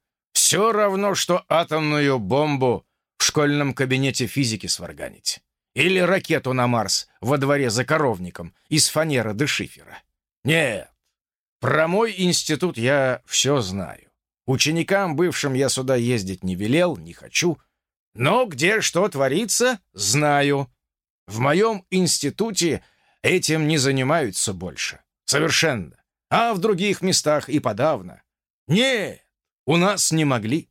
«Все равно, что атомную бомбу в школьном кабинете физики сварганить. Или ракету на Марс во дворе за коровником из фанеры до шифера. Нет, про мой институт я все знаю. Ученикам бывшим я сюда ездить не велел, не хочу. Но где что творится, знаю. В моем институте этим не занимаются больше. Совершенно. А в других местах и подавно. Нет, у нас не могли.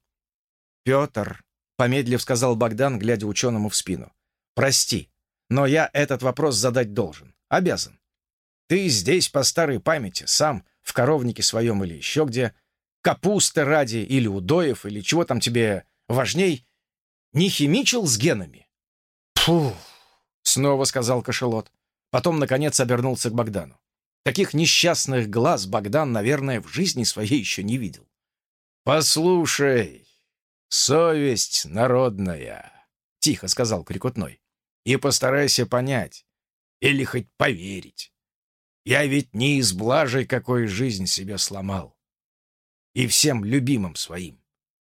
Петр, помедлив сказал Богдан, глядя ученому в спину. Прости, но я этот вопрос задать должен. Обязан. Ты здесь по старой памяти, сам, в коровнике своем или еще где, капусты ради или удоев, или чего там тебе важней, не химичил с генами? Фу, снова сказал кошелот. Потом, наконец, обернулся к Богдану. Таких несчастных глаз Богдан, наверное, в жизни своей еще не видел. «Послушай, совесть народная», — тихо сказал Крикутной, — «и постарайся понять, или хоть поверить. Я ведь не из блажей какой жизнь себе сломал. И всем любимым своим,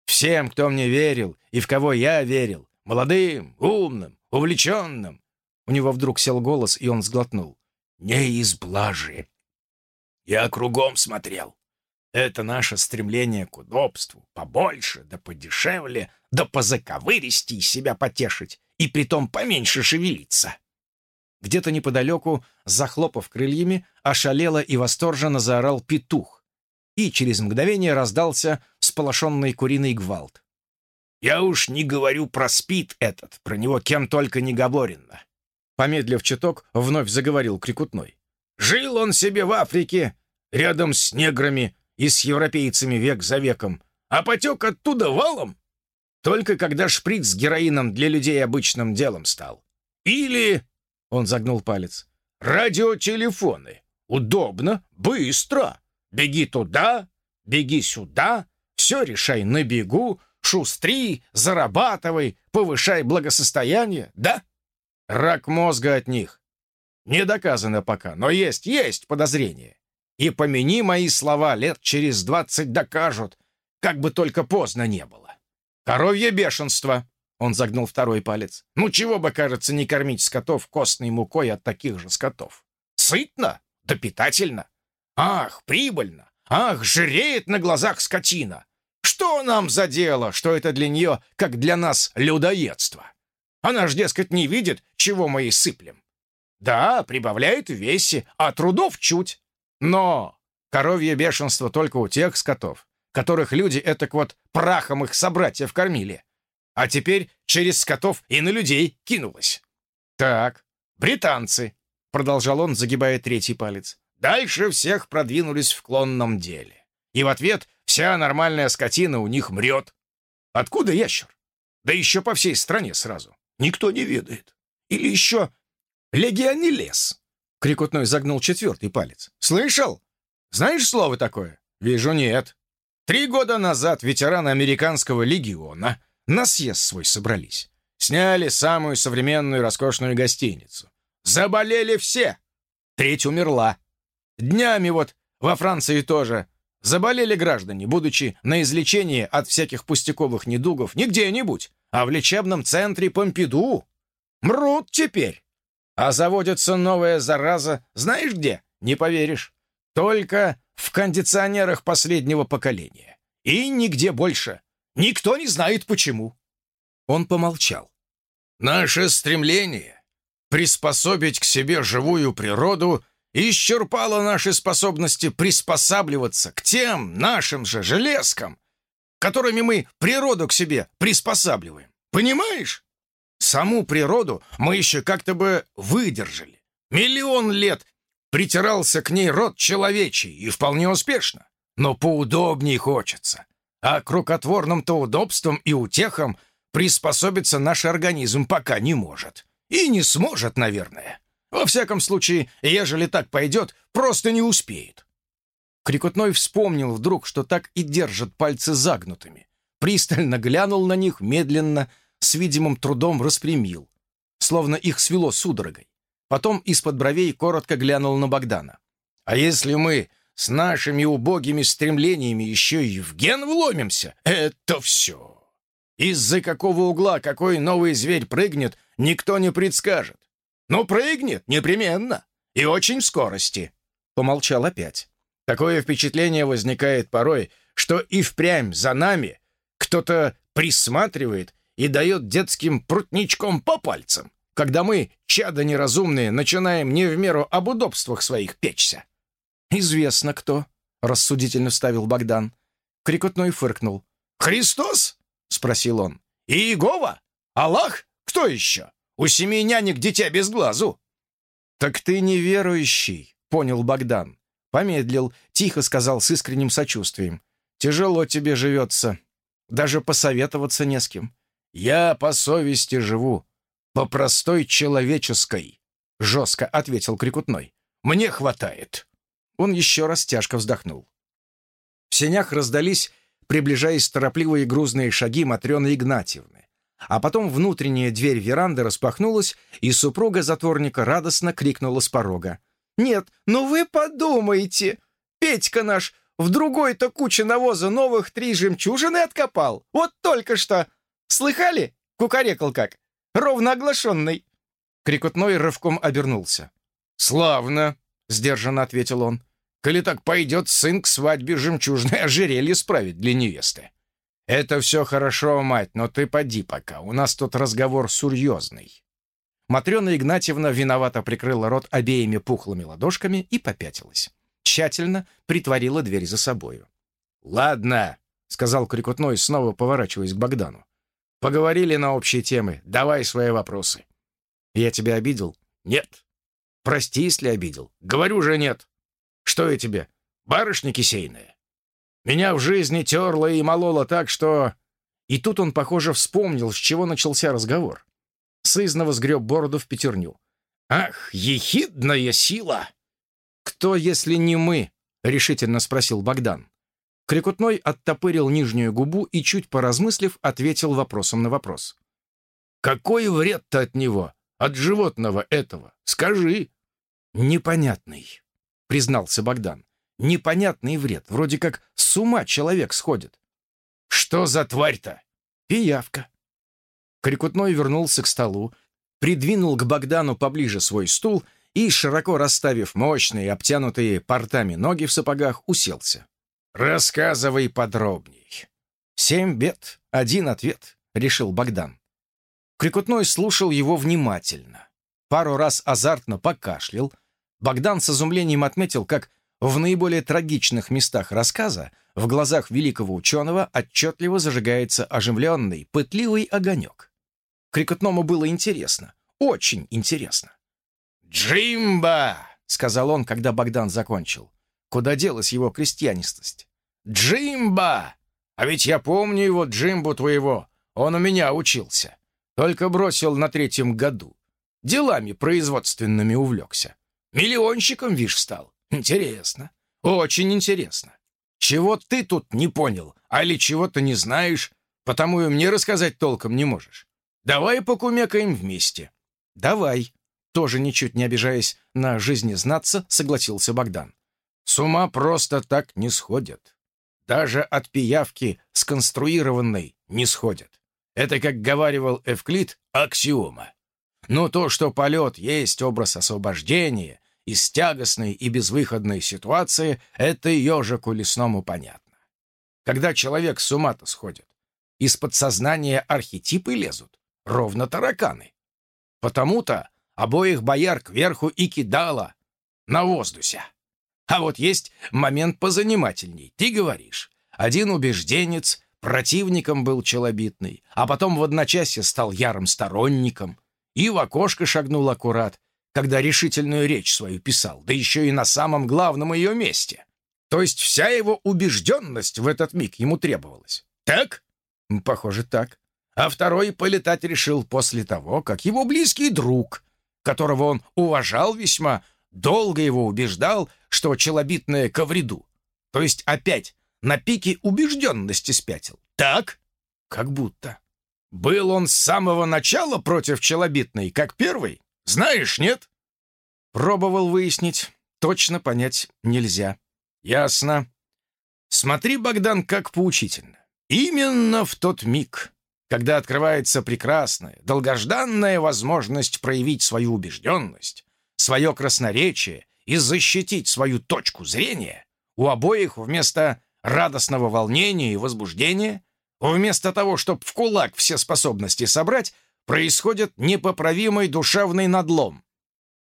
всем, кто мне верил и в кого я верил, молодым, умным, увлеченным. У него вдруг сел голос, и он сглотнул. Не из блажи. Я кругом смотрел. Это наше стремление к удобству, побольше, да подешевле, да позаковыристи и себя потешить, и притом поменьше шевелиться. Где-то неподалеку, захлопав крыльями, ошалело и восторженно заорал петух. И через мгновение раздался сполошенный куриный гвалт. «Я уж не говорю про спит этот, про него кем только не говорено». Помедлив чуток, вновь заговорил Крикутной. «Жил он себе в Африке, рядом с неграми и с европейцами век за веком, а потек оттуда валом, только когда шприц с героином для людей обычным делом стал. Или он загнул палец. «Радиотелефоны. Удобно, быстро. Беги туда, беги сюда, все решай на бегу, шустри, зарабатывай, повышай благосостояние, да? Рак мозга от них. Не доказано пока, но есть, есть подозрение. И помяни мои слова, лет через двадцать докажут, как бы только поздно не было. Коровье бешенство. Он загнул второй палец. «Ну чего бы, кажется, не кормить скотов костной мукой от таких же скотов? Сытно? Да питательно? Ах, прибыльно! Ах, жиреет на глазах скотина! Что нам за дело, что это для нее, как для нас, людоедство? Она ж, дескать, не видит, чего мы ей сыплем. Да, прибавляет в весе, а трудов чуть. Но коровье бешенство только у тех скотов, которых люди этак вот прахом их собратьев кормили а теперь через скотов и на людей кинулась. Так, британцы, продолжал он, загибая третий палец, дальше всех продвинулись в клонном деле. И в ответ вся нормальная скотина у них мрет. Откуда ящер? Да еще по всей стране сразу. Никто не ведает. Или еще легионелес. Крикутной загнул четвертый палец. «Слышал? Знаешь слово такое?» «Вижу, нет. Три года назад ветераны американского легиона на съезд свой собрались. Сняли самую современную роскошную гостиницу. Заболели все. Треть умерла. Днями вот во Франции тоже. Заболели граждане, будучи на излечении от всяких пустяковых недугов не где-нибудь, а в лечебном центре Помпиду. Мрут теперь. А заводится новая зараза, знаешь где? Не поверишь. Только в кондиционерах последнего поколения. И нигде больше. Никто не знает почему». Он помолчал. «Наше стремление приспособить к себе живую природу исчерпало наши способности приспосабливаться к тем нашим же железкам, которыми мы природу к себе приспосабливаем. Понимаешь? Саму природу мы еще как-то бы выдержали. Миллион лет притирался к ней род человечий, и вполне успешно. Но поудобнее хочется. А к рукотворным-то удобствам и утехам приспособиться наш организм пока не может. И не сможет, наверное. Во всяком случае, ежели так пойдет, просто не успеет. Крикутной вспомнил вдруг, что так и держат пальцы загнутыми. Пристально глянул на них, медленно, с видимым трудом распрямил, словно их свело судорогой. Потом из-под бровей коротко глянул на Богдана. «А если мы с нашими убогими стремлениями еще и в ген вломимся, это все. Из-за какого угла какой новый зверь прыгнет, никто не предскажет. Но прыгнет непременно и очень в скорости. Помолчал опять. Такое впечатление возникает порой, что и впрямь за нами кто-то присматривает и дает детским прутничком по пальцам, когда мы, чада неразумные, начинаем не в меру об удобствах своих печься. «Известно кто», — рассудительно вставил Богдан. Крикотной фыркнул. «Христос?» — спросил он. «Иегова? Аллах? Кто еще? У семи нянек дитя без глазу». «Так ты неверующий», — понял Богдан. Помедлил, тихо сказал с искренним сочувствием. «Тяжело тебе живется. Даже посоветоваться не с кем. Я по совести живу, по простой человеческой», — жестко ответил Крикутной. «Мне хватает». Он еще раз тяжко вздохнул. В сенях раздались, приближаясь торопливые грузные шаги Матрены Игнатьевны. А потом внутренняя дверь веранды распахнулась, и супруга затворника радостно крикнула с порога. «Нет, ну вы подумайте! Петька наш в другой-то куче навоза новых три жемчужины откопал! Вот только что! Слыхали? Кукарекал как! Ровно оглашенный!» Крикутной рывком обернулся. «Славно!» — сдержанно ответил он. Коли так пойдет, сын к свадьбе жемчужное ожерелье справить для невесты. Это все хорошо, мать, но ты поди пока, у нас тут разговор серьезный. Матрена Игнатьевна виновато прикрыла рот обеими пухлыми ладошками и попятилась. Тщательно притворила дверь за собою. «Ладно», — сказал Крикутной, снова поворачиваясь к Богдану. «Поговорили на общие темы. Давай свои вопросы». «Я тебя обидел?» «Нет». «Прости, если обидел». «Говорю же нет». Что я тебе, барышня кисейная? Меня в жизни терло и мололо так, что...» И тут он, похоже, вспомнил, с чего начался разговор. Сызнова сгреб бороду в пятерню. «Ах, ехидная сила!» «Кто, если не мы?» — решительно спросил Богдан. Крикутной оттопырил нижнюю губу и, чуть поразмыслив, ответил вопросом на вопрос. «Какой вред-то от него, от животного этого? Скажи!» «Непонятный», признался Богдан. «Непонятный вред. Вроде как с ума человек сходит». «Что за тварь-то?» «Пиявка». Крикутной вернулся к столу, придвинул к Богдану поближе свой стул и, широко расставив мощные, обтянутые портами ноги в сапогах, уселся. «Рассказывай подробней». «Семь бед, один ответ», — решил Богдан. Крикутной слушал его внимательно. Пару раз азартно покашлял, Богдан с изумлением отметил, как в наиболее трагичных местах рассказа в глазах великого ученого отчетливо зажигается оживленный, пытливый огонек. Крикотному было интересно, очень интересно. «Джимба!» — сказал он, когда Богдан закончил. Куда делась его крестьянистость? «Джимба! А ведь я помню его, Джимбу твоего. Он у меня учился. Только бросил на третьем году. Делами производственными увлекся. Миллионщиком, вишь, стал. Интересно. Очень интересно. Чего ты тут не понял, али чего-то не знаешь, потому и мне рассказать толком не можешь. Давай покумекаем вместе. Давай. Тоже ничуть не обижаясь на жизнезнаться, согласился Богдан. С ума просто так не сходят. Даже от пиявки сконструированной не сходят. Это, как говаривал Эвклид, аксиома. Но то, что полет есть образ освобождения из тягостной и безвыходной ситуации, это ежику лесному понятно. Когда человек с ума-то сходит, из подсознания архетипы лезут, ровно тараканы. Потому-то обоих бояр кверху и кидала на воздусе. А вот есть момент позанимательней. Ты говоришь, один убежденец противником был челобитный, а потом в одночасье стал ярым сторонником — и в окошко шагнул аккурат, когда решительную речь свою писал, да еще и на самом главном ее месте. То есть вся его убежденность в этот миг ему требовалась. Так? Похоже, так. А второй полетать решил после того, как его близкий друг, которого он уважал весьма, долго его убеждал, что челобитное ко вреду. То есть опять на пике убежденности спятил. Так? Как будто. Был он с самого начала против челобитной, как первый? Знаешь, нет? Пробовал выяснить. Точно понять нельзя. Ясно. Смотри, Богдан, как поучительно. Именно в тот миг, когда открывается прекрасная, долгожданная возможность проявить свою убежденность, свое красноречие и защитить свою точку зрения, у обоих вместо радостного волнения и возбуждения, вместо того, чтобы в кулак все способности собрать, происходит непоправимый душевный надлом.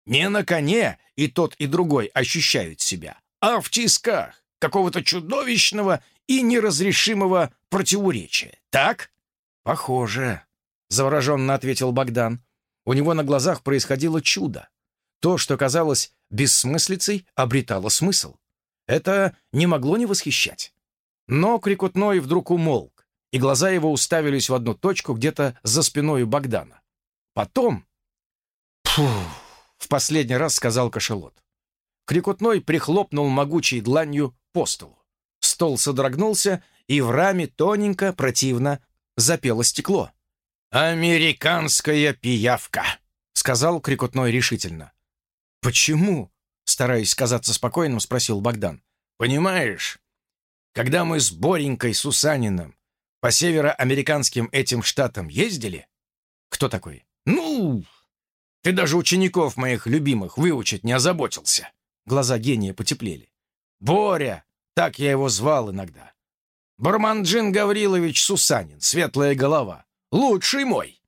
Не на коне и тот, и другой ощущают себя, а в тисках какого-то чудовищного и неразрешимого противоречия. Так? Похоже, завороженно ответил Богдан. У него на глазах происходило чудо. То, что казалось бессмыслицей, обретало смысл. Это не могло не восхищать. Но Крикутной вдруг умолк, и глаза его уставились в одну точку где-то за спиной у Богдана. Потом... В последний раз сказал кошелот. Крикутной прихлопнул могучей дланью по столу. Стол содрогнулся, и в раме тоненько, противно запело стекло. «Американская пиявка», — сказал Крикутной решительно. «Почему?» — стараясь казаться спокойным, спросил Богдан. «Понимаешь, когда мы с Боренькой Сусаниным по североамериканским этим штатам ездили...» «Кто такой?» «Ну, ты даже учеников моих любимых выучить не озаботился». Глаза гения потеплели. «Боря, так я его звал иногда. Барманджин Гаврилович Сусанин, светлая голова. Лучший мой.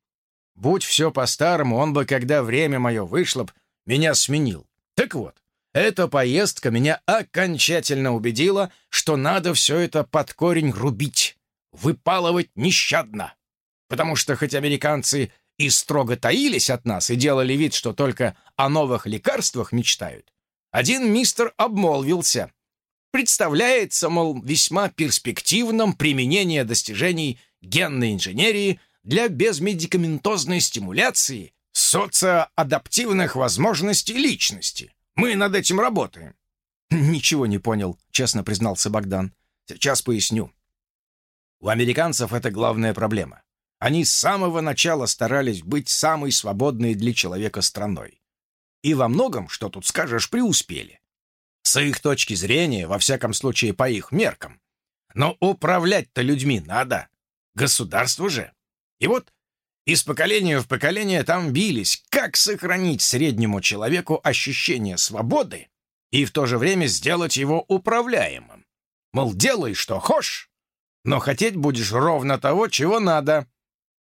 Будь все по-старому, он бы, когда время мое вышло б, меня сменил. Так вот, эта поездка меня окончательно убедила, что надо все это под корень рубить, выпалывать нещадно. Потому что хоть американцы и строго таились от нас и делали вид, что только о новых лекарствах мечтают, один мистер обмолвился. Представляется, мол, весьма перспективным применение достижений генной инженерии для безмедикаментозной стимуляции социоадаптивных возможностей личности. Мы над этим работаем». «Ничего не понял», — честно признался Богдан. «Сейчас поясню. У американцев это главная проблема. Они с самого начала старались быть самой свободной для человека страной. И во многом, что тут скажешь, преуспели. С их точки зрения, во всяком случае, по их меркам. Но управлять-то людьми надо. Государство же. И вот из поколения в поколение там бились, как сохранить среднему человеку ощущение свободы и в то же время сделать его управляемым. Мол, делай, что хочешь, но хотеть будешь ровно того, чего надо.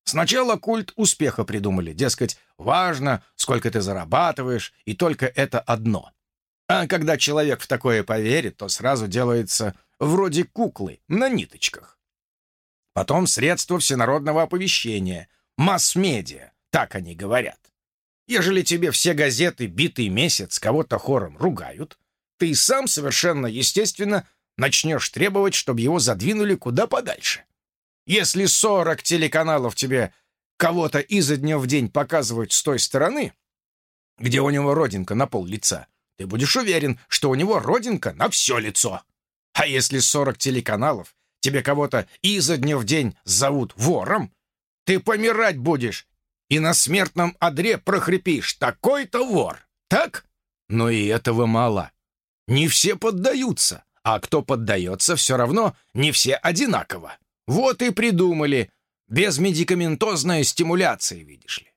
Сначала культ успеха придумали, дескать, важно, сколько ты зарабатываешь, и только это одно. А когда человек в такое поверит, то сразу делается вроде куклы на ниточках. Потом средства всенародного оповещения, масс-медиа, так они говорят. Ежели тебе все газеты битый месяц кого-то хором ругают, ты сам совершенно естественно начнешь требовать, чтобы его задвинули куда подальше. Если 40 телеканалов тебе кого-то изо дня в день показывают с той стороны, где у него родинка на пол лица, ты будешь уверен, что у него родинка на все лицо. А если 40 телеканалов тебе кого-то изо дня в день зовут вором, ты помирать будешь и на смертном одре прохрипишь «такой-то вор». Так? Но и этого мало. Не все поддаются, а кто поддается, все равно не все одинаково. Вот и придумали безмедикаментозная стимуляция, видишь ли.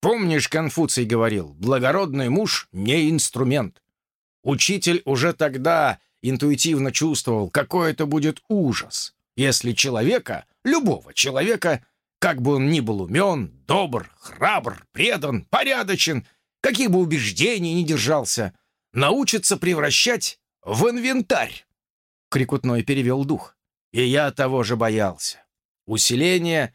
Помнишь, Конфуций говорил, благородный муж не инструмент. Учитель уже тогда интуитивно чувствовал, какой это будет ужас, если человека, любого человека, как бы он ни был умен, добр, храбр, предан, порядочен, каких бы убеждений ни держался, научится превращать в инвентарь. Крикутной перевел дух. И я того же боялся. Усиление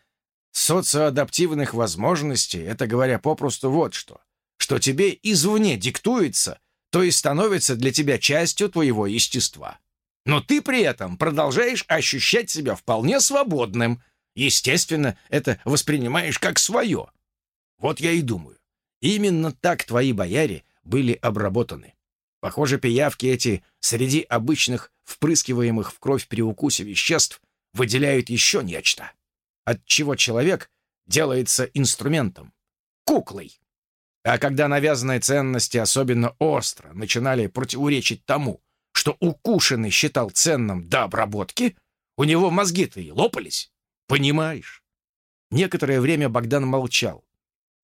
социоадаптивных возможностей — это, говоря попросту, вот что. Что тебе извне диктуется — то есть становится для тебя частью твоего естества. Но ты при этом продолжаешь ощущать себя вполне свободным. Естественно, это воспринимаешь как свое. Вот я и думаю, именно так твои бояре были обработаны. Похоже, пиявки эти среди обычных впрыскиваемых в кровь при укусе веществ выделяют еще нечто, от чего человек делается инструментом, куклой. А когда навязанные ценности особенно остро начинали противоречить тому, что укушенный считал ценным до обработки, у него мозги-то и лопались. Понимаешь? Некоторое время Богдан молчал,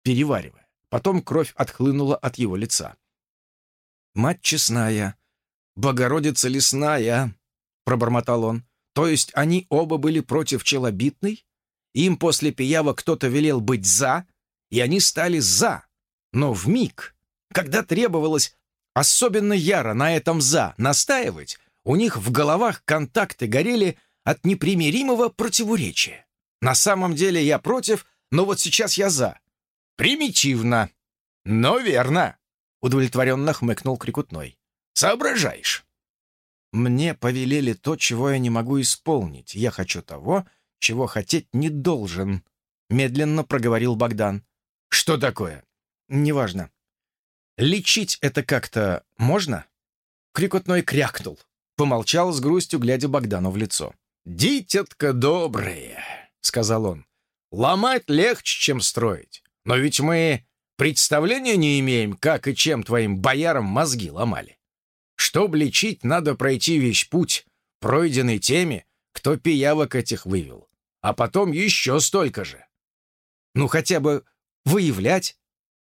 переваривая. Потом кровь отхлынула от его лица. «Мать честная, Богородица лесная!» — пробормотал он. То есть они оба были против челобитной? Им после пиява кто-то велел быть «за», и они стали «за». Но в миг, когда требовалось особенно яро на этом «за» настаивать, у них в головах контакты горели от непримиримого противоречия. На самом деле я против, но вот сейчас я «за». Примитивно, но верно, удовлетворенно хмыкнул Крикутной. Соображаешь. Мне повелели то, чего я не могу исполнить. Я хочу того, чего хотеть не должен, медленно проговорил Богдан. Что такое? Неважно. Лечить это как-то можно? Крикотной крякнул. Помолчал с грустью, глядя Богдану в лицо. «Дитятка добрые», — сказал он. «Ломать легче, чем строить. Но ведь мы представления не имеем, как и чем твоим боярам мозги ломали. Чтоб лечить, надо пройти весь путь, пройденный теми, кто пиявок этих вывел. А потом еще столько же. Ну, хотя бы выявлять?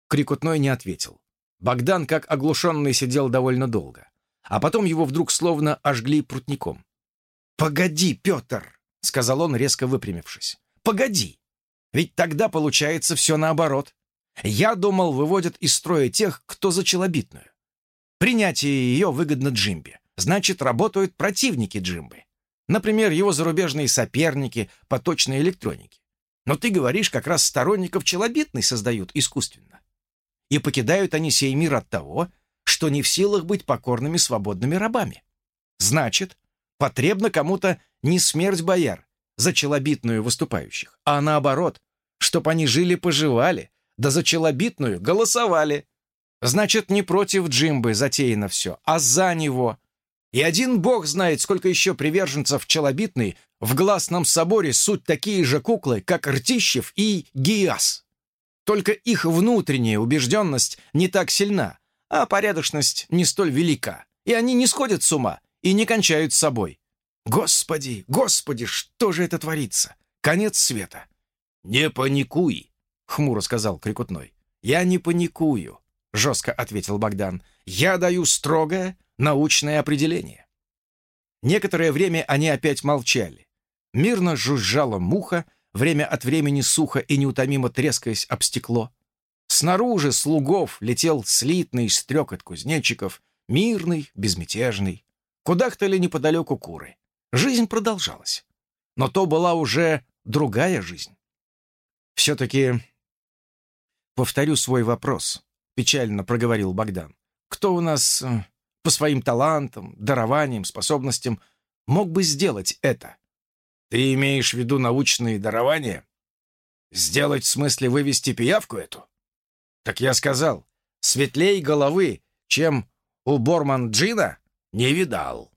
Крикутной не ответил. Богдан, как оглушенный, сидел довольно долго. А потом его вдруг словно ожгли прутником. «Погоди, Петр!» — сказал он, резко выпрямившись. «Погоди! Ведь тогда получается все наоборот. Я думал, выводят из строя тех, кто за челобитную. Принятие ее выгодно Джимбе. Значит, работают противники Джимбы. Например, его зарубежные соперники по точной электронике. Но ты говоришь, как раз сторонников челобитной создают искусственно. И покидают они сей мир от того, что не в силах быть покорными свободными рабами. Значит, потребно кому-то не смерть бояр за челобитную выступающих, а наоборот, чтоб они жили-поживали, да за челобитную голосовали. Значит, не против Джимбы затеяно все, а за него. И один бог знает, сколько еще приверженцев челобитной в гласном соборе суть такие же куклы, как Ртищев и Гиас. Только их внутренняя убежденность не так сильна, а порядочность не столь велика, и они не сходят с ума и не кончают с собой. Господи, господи, что же это творится? Конец света. «Не паникуй», — хмуро сказал Крикутной. «Я не паникую. — жестко ответил Богдан. «Я даю строгое научное определение». Некоторое время они опять молчали. Мирно жужжала муха, время от времени сухо и неутомимо трескаясь об стекло. Снаружи слугов летел слитный стрекот кузнечиков, мирный, безмятежный. Кудахтали неподалеку куры. Жизнь продолжалась. Но то была уже другая жизнь. Все-таки повторю свой вопрос печально проговорил Богдан. «Кто у нас э, по своим талантам, дарованиям, способностям мог бы сделать это?» «Ты имеешь в виду научные дарования? Сделать в смысле вывести пиявку эту?» «Так я сказал, светлей головы, чем у Борман Джина, не видал».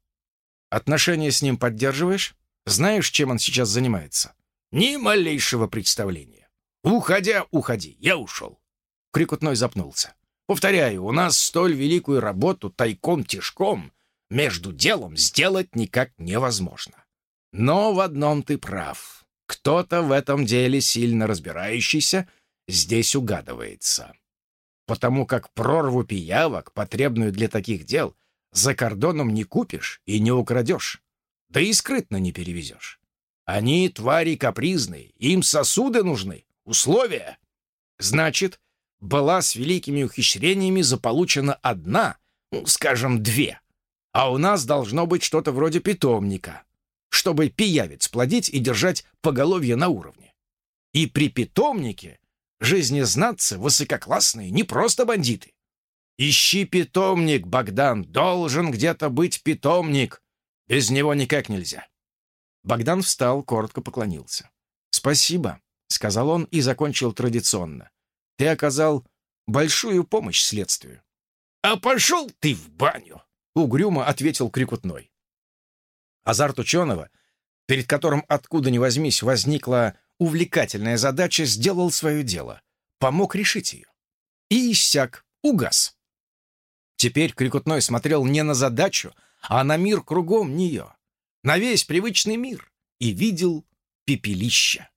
«Отношения с ним поддерживаешь? Знаешь, чем он сейчас занимается?» «Ни малейшего представления. Уходя, уходи, я ушел. Крикутной запнулся. «Повторяю, у нас столь великую работу тайком-тишком между делом сделать никак невозможно. Но в одном ты прав. Кто-то в этом деле сильно разбирающийся здесь угадывается. Потому как прорву пиявок, потребную для таких дел, за кордоном не купишь и не украдешь, да и скрытно не перевезешь. Они твари капризные, им сосуды нужны, условия. Значит, была с великими ухищрениями заполучена одна, ну, скажем, две. А у нас должно быть что-то вроде питомника, чтобы пиявец плодить и держать поголовье на уровне. И при питомнике жизнезнатцы высококлассные, не просто бандиты. Ищи питомник, Богдан, должен где-то быть питомник. Без него никак нельзя. Богдан встал, коротко поклонился. «Спасибо», — сказал он и закончил традиционно. Ты оказал большую помощь следствию. «А пошел ты в баню!» — угрюмо ответил Крикутной. Азарт ученого, перед которым откуда ни возьмись возникла увлекательная задача, сделал свое дело, помог решить ее. И иссяк, угас. Теперь Крикутной смотрел не на задачу, а на мир кругом нее, на весь привычный мир, и видел пепелище.